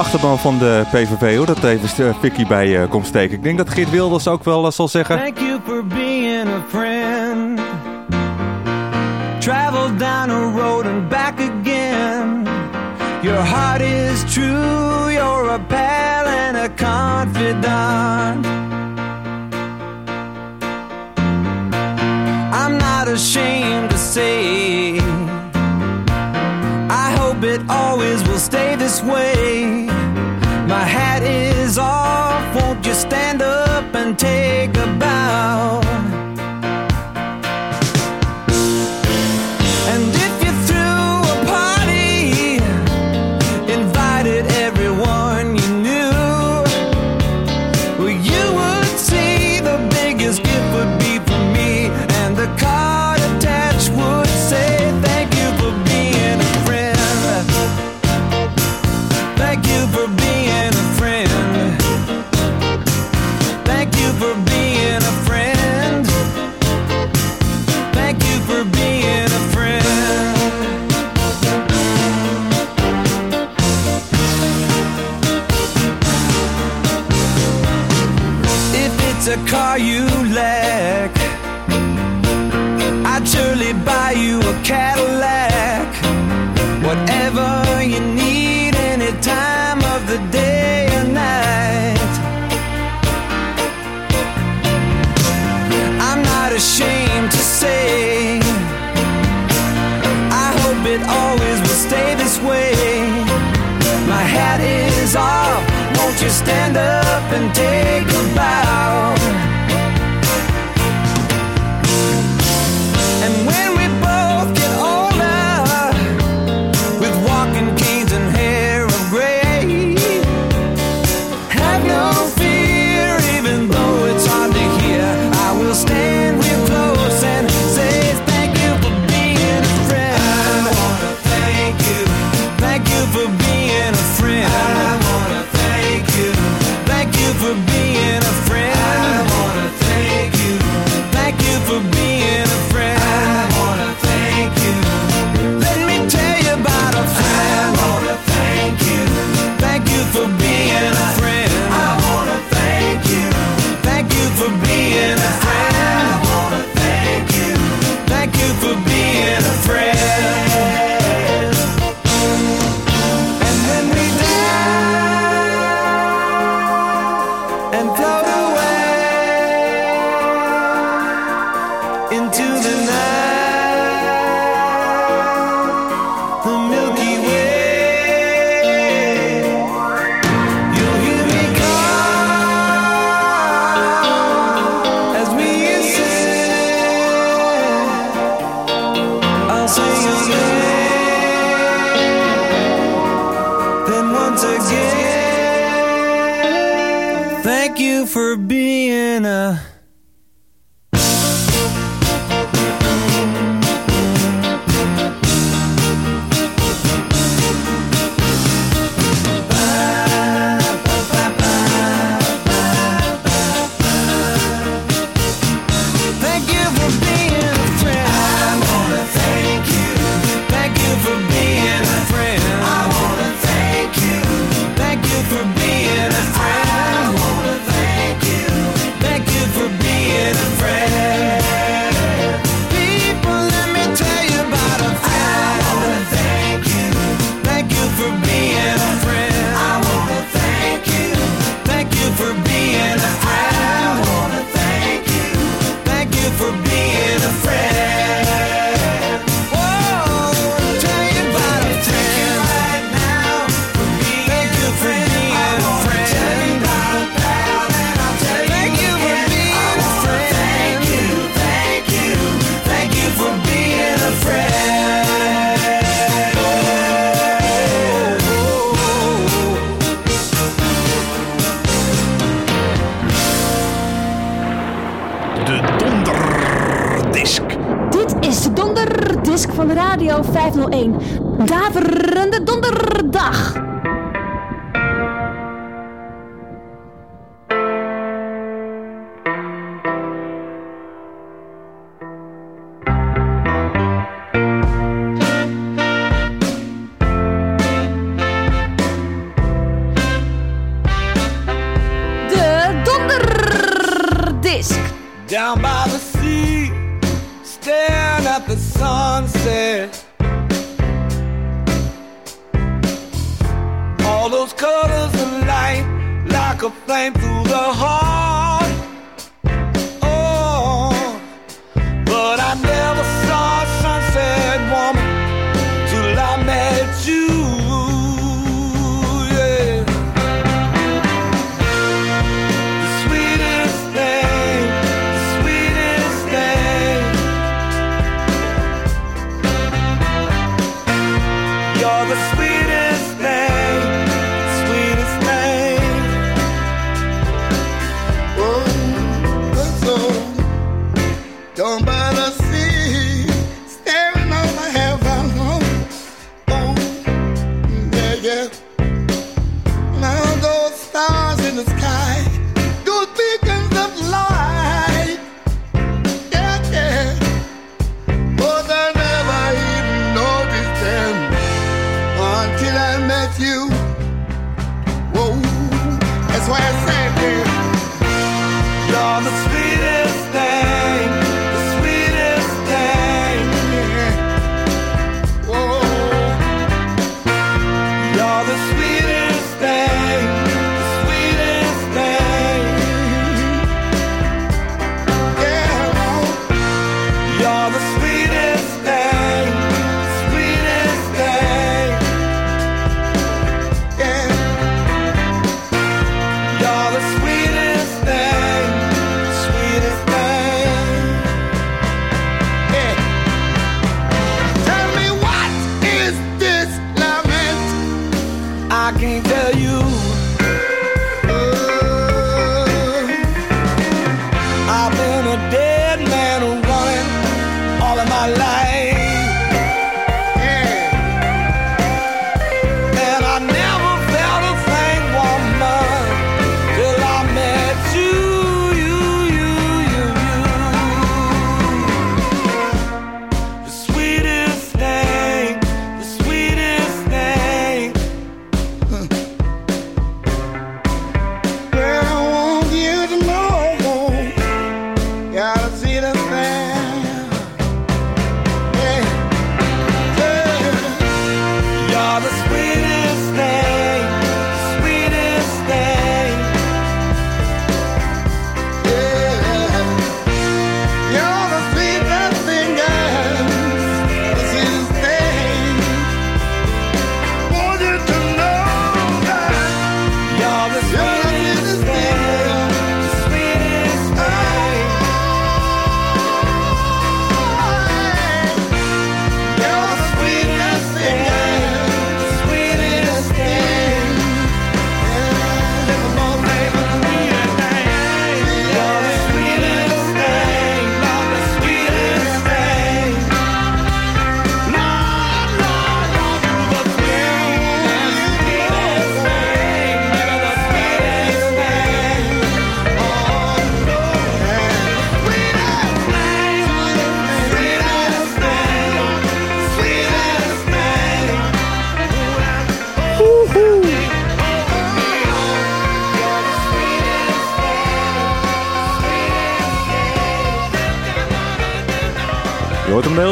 Achterban van de PVV hoor, dat even uh, Vicky bij uh, komt steken. Ik denk dat Geert Wilders ook wel uh, zal zeggen... Thank you for being a friend. day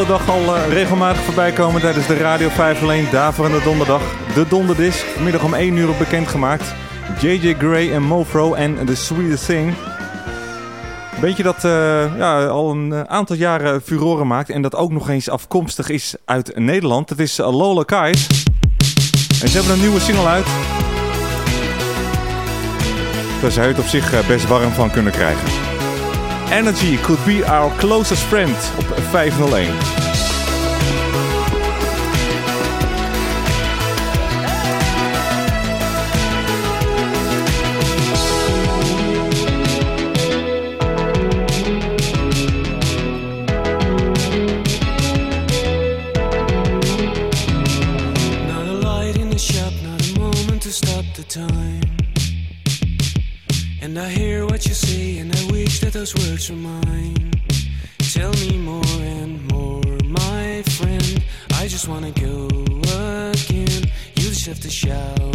donderdag al eh, regelmatig voorbij komen tijdens de Radio 5 alleen Davendata Donderdag. De Donderdisc, vanmiddag om 1 uur bekendgemaakt. JJ Grey en Mofro en The Sweetest Thing. Weet je dat eh, ja, al een aantal jaren furoren maakt en dat ook nog eens afkomstig is uit Nederland. Dat is eh, Lola Kais. En ze hebben een nieuwe single uit. Daar zou je het op zich best warm van kunnen krijgen. Energy could be our closest friend op 501. search of. Tell me more and more, my friend. I just wanna go again. You just have to shout.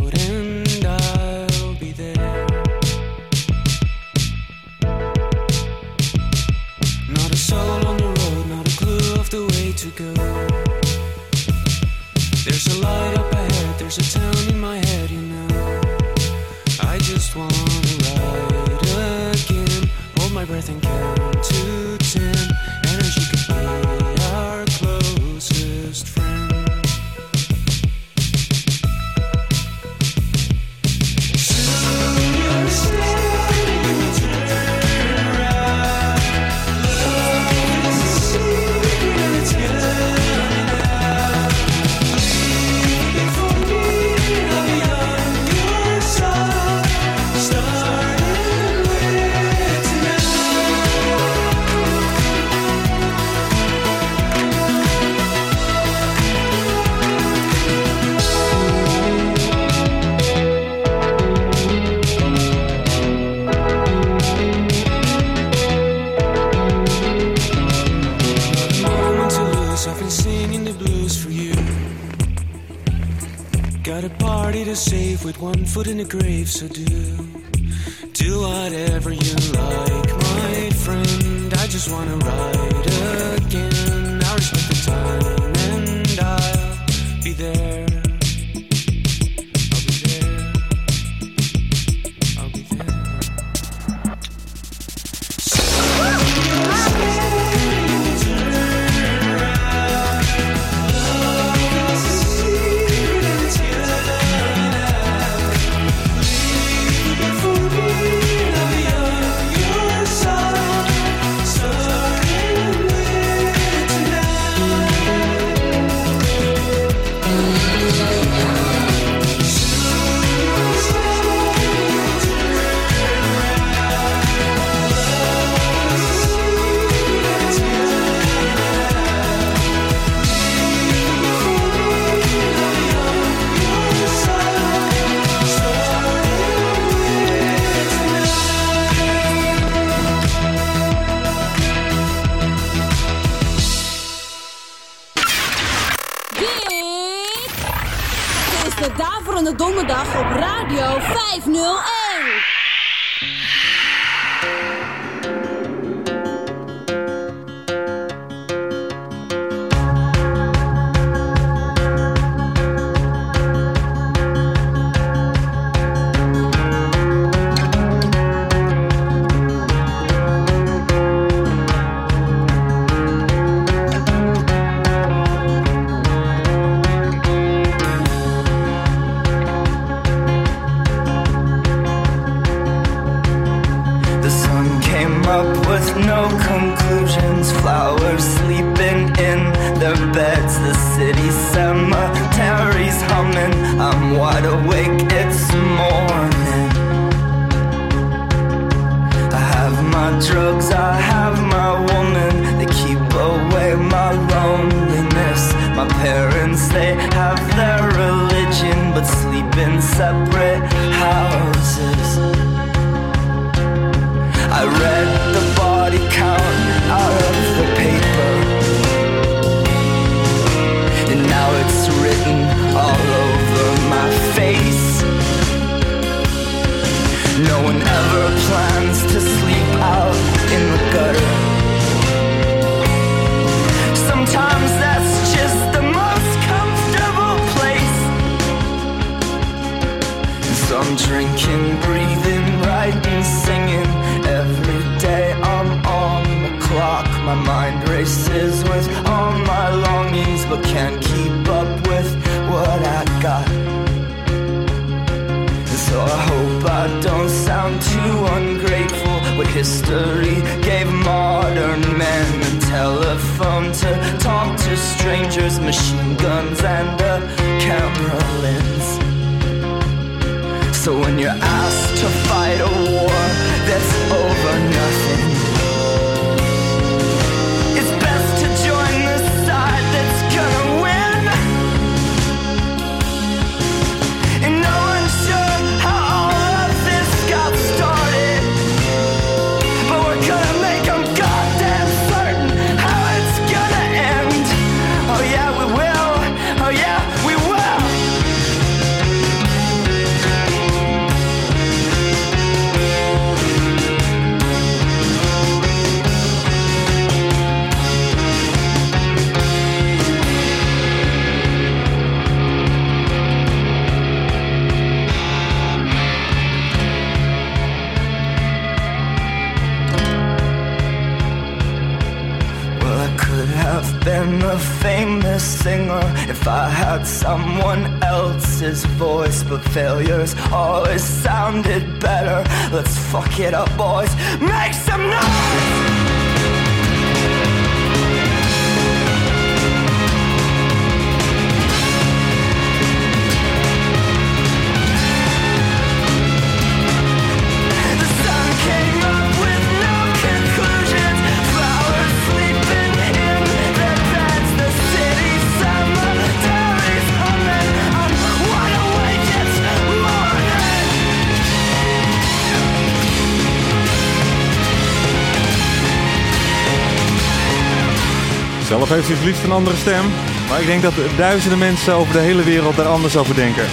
Heeft het liefst een andere stem. Maar ik denk dat duizenden mensen over de hele wereld daar anders over denken.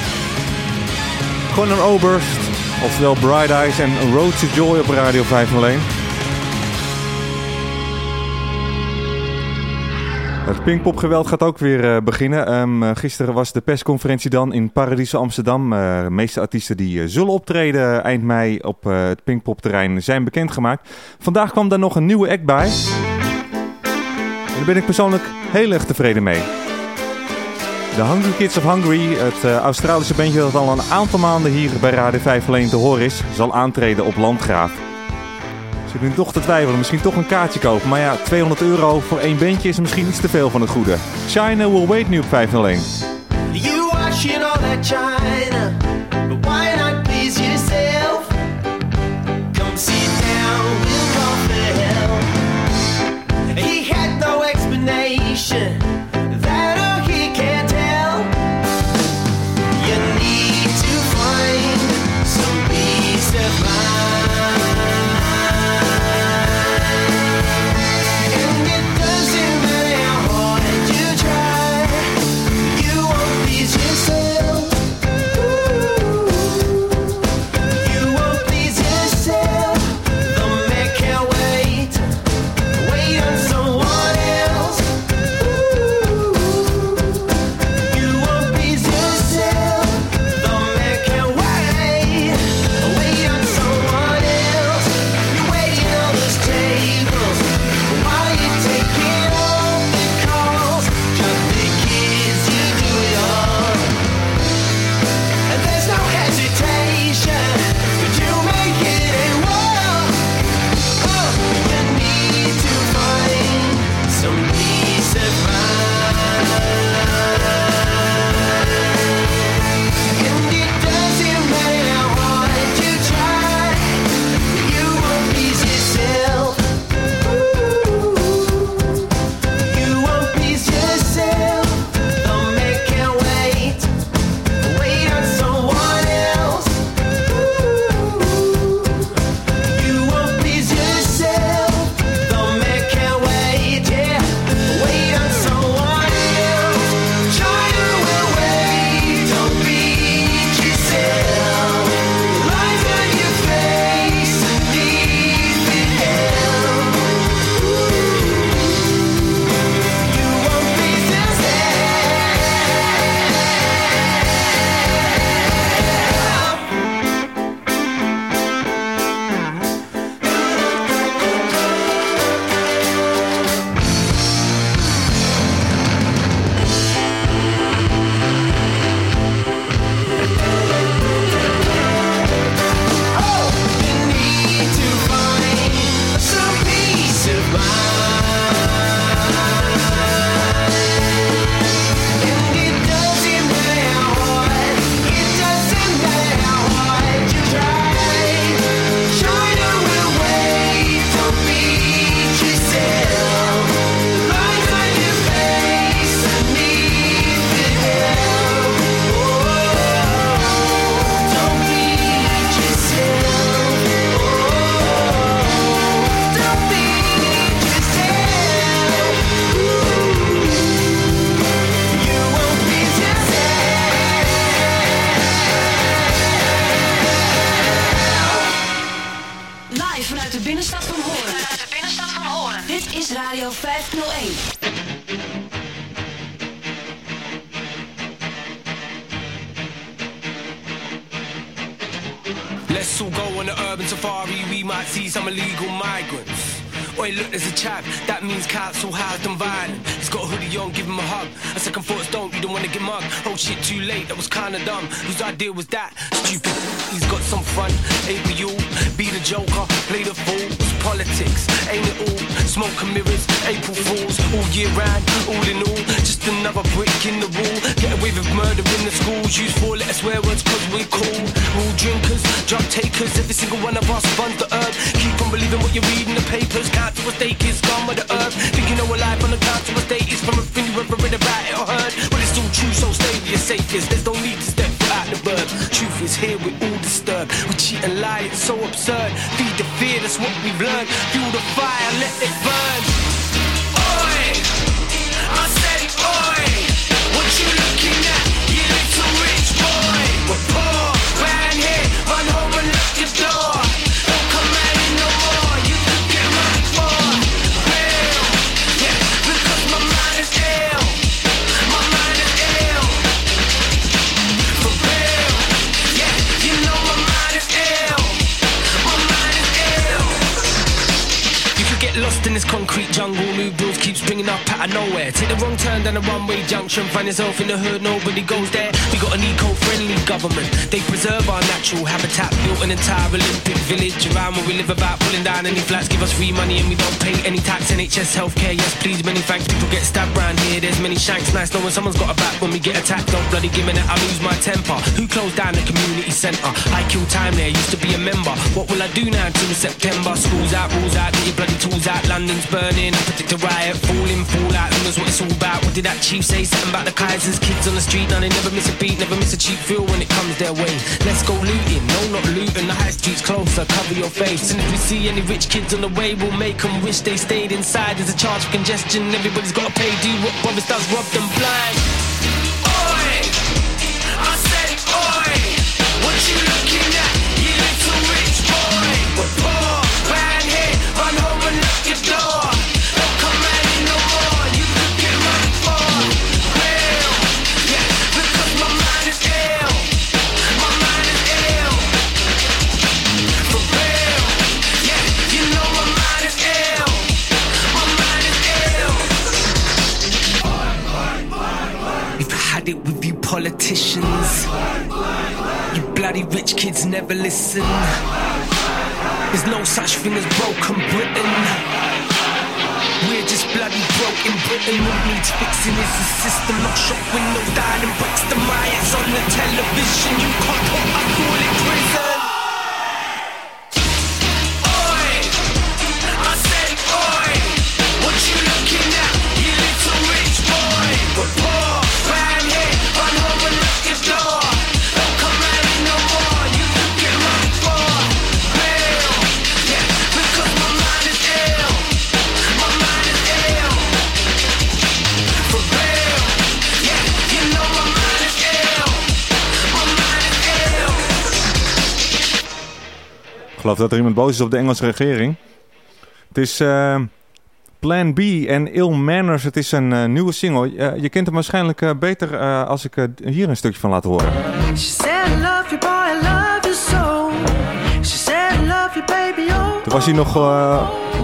Conan Oberst, oftewel Bright Eyes en Road to Joy op Radio 501. Het Pinkpopgeweld gaat ook weer eh, beginnen. Ehm, eh, gisteren was de persconferentie dan in Paradiso Amsterdam. Eh, de meeste artiesten die zullen optreden eind mei op het Pinkpopterrein zijn bekendgemaakt. Vandaag kwam daar nog een nieuwe act bij. Daar ben ik persoonlijk heel erg tevreden mee. De Hungry Kids of Hungry, het eh, Australische bandje dat al een aantal maanden hier bij Radio 5 alleen te horen is, zal aantreden op Landgraaf. Zit nu toch te twijfelen, misschien toch een kaartje kopen. Maar ja, 200 euro voor één bandje is misschien iets te veel van het goede. China will wait nu op 501. You kinda dumb. Whose idea was that? Stupid. He's got some fun, we? Be the joker, play the fool. It's politics, ain't it all? Smoke and mirrors, April Fools, all year round, all in all. Just another brick in the wall. Get away with murder in the schools. Use four letter swear words cause we cool. Rule drinkers, drug takers, every single one of us funds the herb. Keep on believing what you read in the papers. Count to a stake is gone with the herb. Think you know a life on the count to a state is from everything you ever read about it or heard. Well, it's all true, so stay your safest. Is here, we're all disturbed. We cheat and lie, it's so absurd. Feed the fear, that's what we've learned. Fuel the fire, let it burn. The runway junction, find yourself in the hood, nobody goes there. We got an eco-friendly government. They preserve our natural habitat, built an entire Olympic village around where we live about pulling down any flats, give us free money and we don't pay any tax. NHS healthcare, yes please, many thanks. People get stabbed round here, there's many shanks. Nice knowing someone's got a back when we get attacked. Don't bloody give me that, I lose my temper. Who closed down the community centre? I kill time there, used to be a member. What will I do now until September? Schools out, rules out, get your bloody tools out. London's burning, I predict a riot. Fall in, fall out, who knows what it's all about? What did that chief say? Something about the Kaisers, kids on the street. Now they never miss a beat, never miss a cheap feel when it comes their way. Let's go looting, no not looting. The high street's closer, cover your face. And if we see any rich kids on the way, we'll make them wish they stayed inside. There's a charge for congestion, everybody's gotta pay. Do what brothers does, rob them blind. Politicians. You bloody rich kids never listen. There's no such thing as broken Britain. We're just bloody broken Britain. What needs fixing is the system. Not shop windows down and bricks. The riots on the television. You can't put a call in prison. Geloof dat er iemand boos is op de Engelse regering. Het is eh, Plan B en Ill Manners. Het is een eh, nieuwe single. Eh, je kent hem waarschijnlijk beter als ik hier een stukje van laat horen. She said, love you, boy, I love you so. She said, love you, baby, oh. Toen was hij nog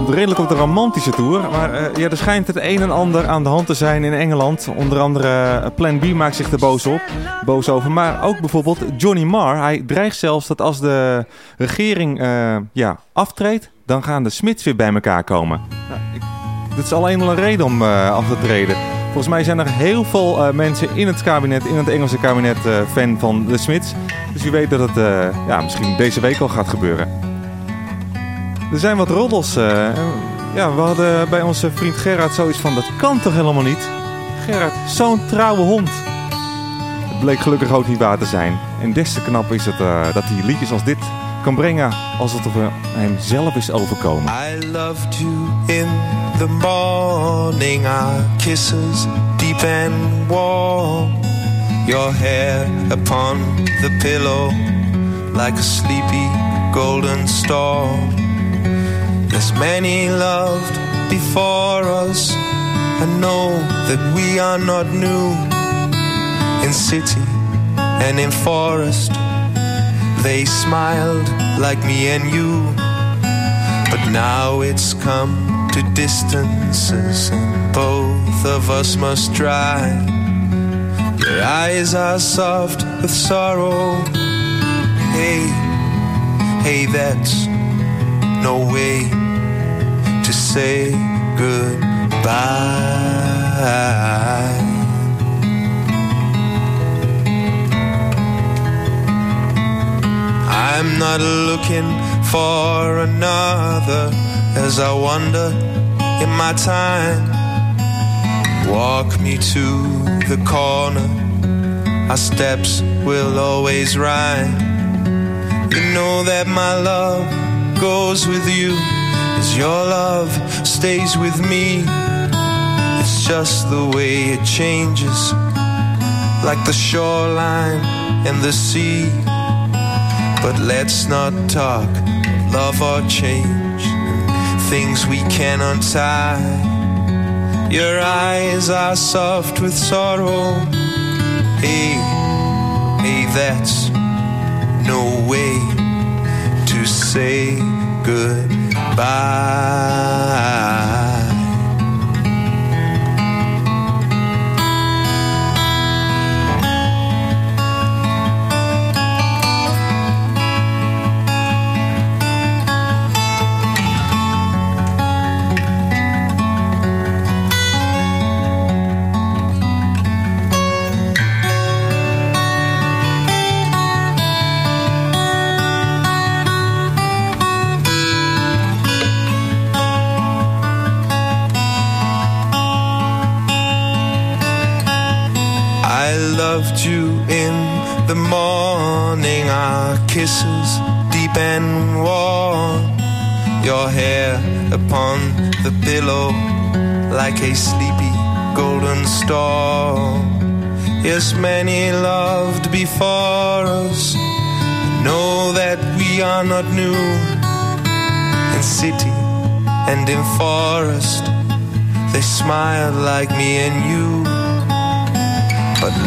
redelijk op de romantische tour. Maar eh, ja, er schijnt het een en ander aan de hand te zijn in Engeland. Onder andere eh, Plan B maakt zich er boos, op, boos over. Maar ook bijvoorbeeld Johnny Marr. Hij dreigt zelfs dat als de regering eh, ja, aftreedt... dan gaan de Smiths weer bij elkaar komen. Nou, ik, dit is alleen al een reden om af te treden. Volgens mij zijn er heel veel mensen in het kabinet, in het Engelse kabinet, fan van de Smiths. Dus wie weet dat het ja, misschien deze week al gaat gebeuren. Er zijn wat roddels. en ja, we hadden bij onze vriend Gerard zoiets van, dat kan toch helemaal niet? Gerard, zo'n trouwe hond. Het bleek gelukkig ook niet waar te zijn. En des te knap is het eh, dat hij liedjes als dit kan brengen als het hem zelf is overkomen. I loved you in the morning, our kisses deep and warm. Your hair upon the pillow, like a sleepy golden storm. Yes, many loved before us. and know that we are not new in city and in forest. They smiled like me and you. But now it's come to distances, and both of us must try. Your eyes are soft with sorrow. Hey, hey, that's no way say goodbye. I'm not looking for another as I wander in my time. Walk me to the corner, our steps will always rhyme. You know that my love goes with you as your love stays with me. It's just the way it changes, like the shoreline and the sea. But let's not talk love or change, things we can untie. Your eyes are soft with sorrow. Hey, hey, that's no way to say goodbye. Bye.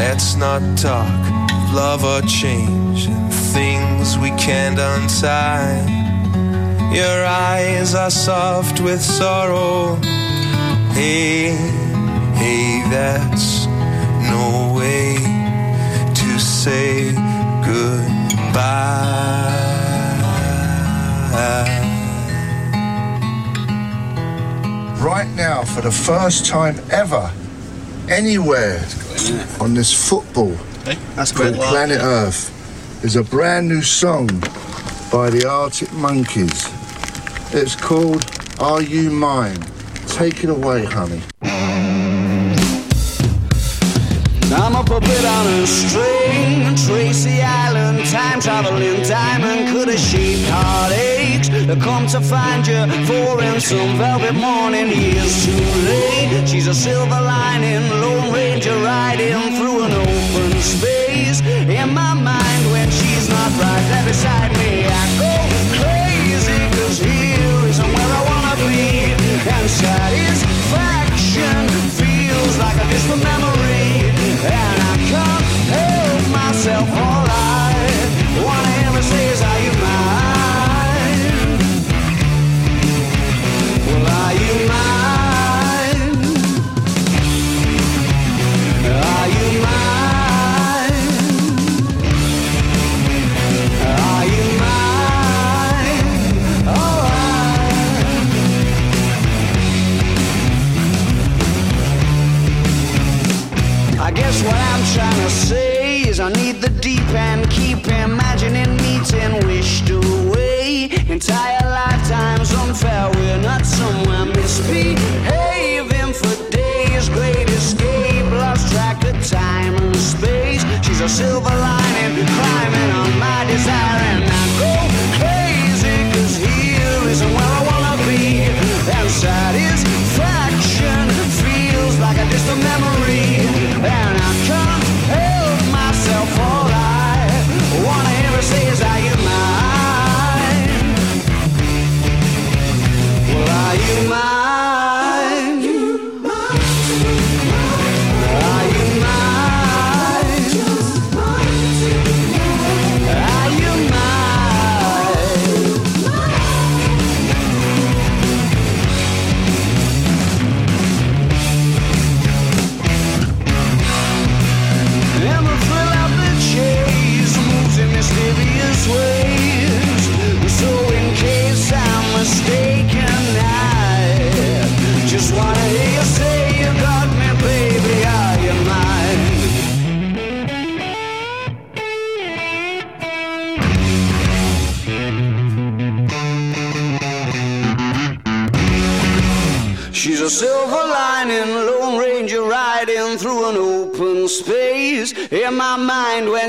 Let's not talk love or change and things we can't untie. Your eyes are soft with sorrow. Hey, hey, that's no way to say goodbye. right now for the first time ever anywhere on this football that's called great, lad. Planet Earth is a brand new song by the Arctic Monkeys. It's called Are You Mine? Take it away, honey. I'm a puppet on a string, Tracy Island, time traveling diamond could have shaped heartaches. Come to find you for in some velvet morning, years too late. She's a silver lining, Lone Ranger riding through an open space. In my mind, when she's not right there beside me, I go crazy, cause here isn't where I wanna be. And satisfaction feels like a distant memory. And I can't help myself keep imagining meeting wished away. Entire lifetimes unfair, we're not somewhere misbehaving for days. Great escape, lost track of time and space. She's a silver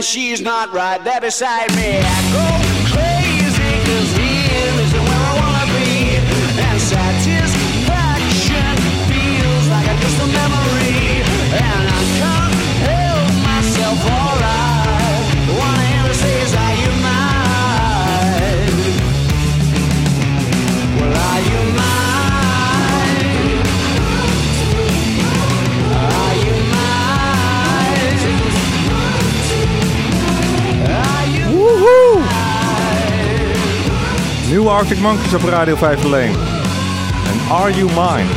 when she's not right. There beside me, I go Arctic Monkeys op Radio 5 alleen. En Are You Mine?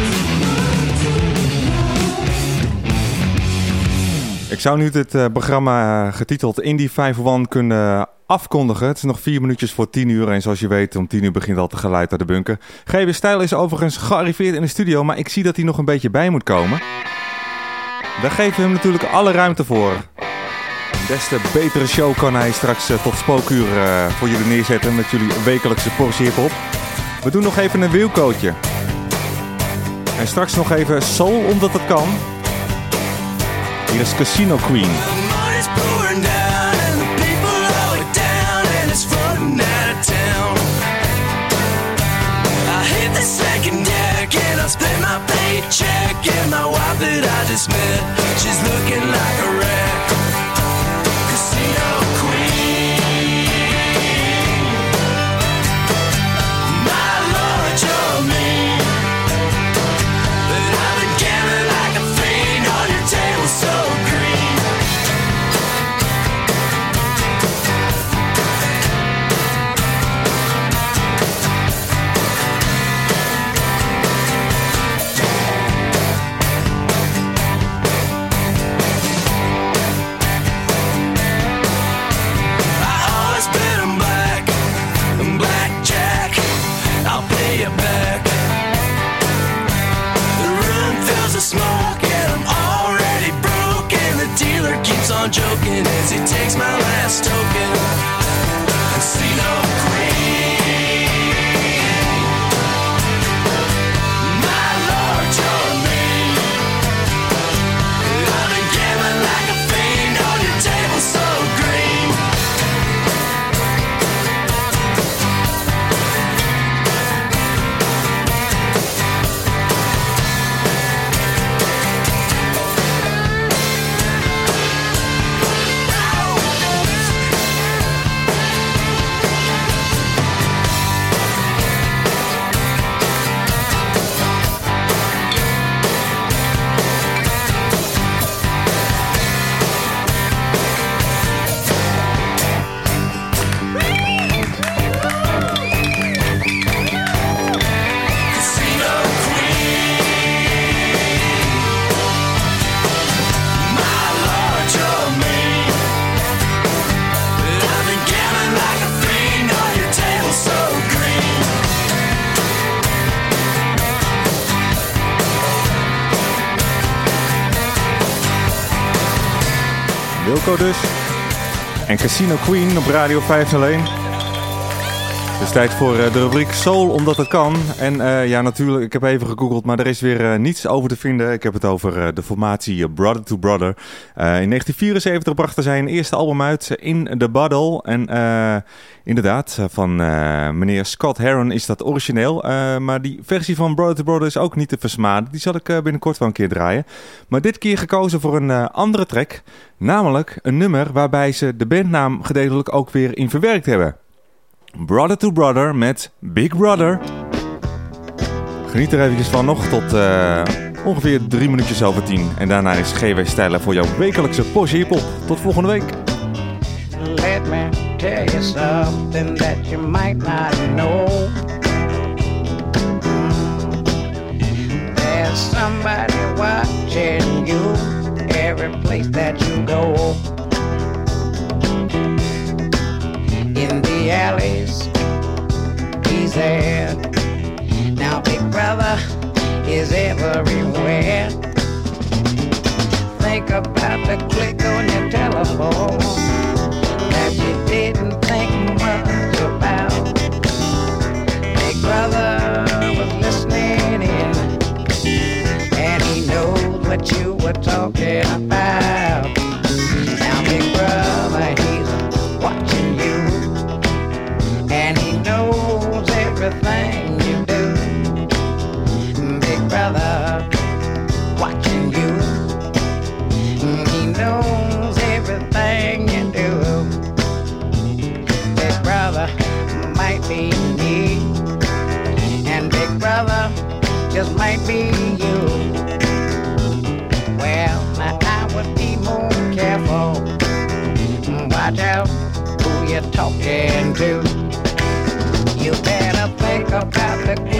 Ik zou nu dit eh, programma eh, getiteld Indie 501 kunnen afkondigen. Het is nog vier minuutjes voor 10 uur. En zoals je weet, om 10 uur begint al te geluid uit de bunker. GB Stijl is overigens gearriveerd in de studio, maar ik zie dat hij nog een beetje bij moet komen. Daar geven we hem natuurlijk alle ruimte voor. Des te betere show kan hij straks eh, tot spookuur eh, voor jullie neerzetten met jullie wekelijkse portie hip-hop. We doen nog even een wielcootje. En straks nog even soul omdat het kan. Hier is Casino Queen. On joking as he takes my last token. Dus. En Casino Queen op Radio 501. Het is tijd voor eh, de rubriek Soul, omdat het kan. En eh, ja, natuurlijk, ik heb even gegoogeld, maar er is weer eh, niets over te vinden. Ik heb het over de formatie Brother to Brother. In 1974 brachten zij een eerste album uit, In the Bottle. En inderdaad, van meneer Scott Heron is dat origineel. Maar die versie van Brother to Brother is ook niet te versmaden. Die zal ik binnenkort wel een keer draaien. Maar dit keer gekozen voor een andere track. Namelijk een nummer waarbij ze de bandnaam gedeeltelijk ook weer in verwerkt hebben. Brother to Brother met Big Brother. Geniet er eventjes van nog tot eh, ongeveer drie minuutjes over tien. En daarna is GW Stijlen voor jouw wekelijkse Porsche Hip Hop. Tot volgende week. Let me tell you something that you might not know. There's somebody watching you every place that you go. He's there. Now, Big Brother is everywhere. Think about the click on your telephone that you didn't think much about. Big Brother was listening in, and he knows what you were talking about. Talking to. You better think about the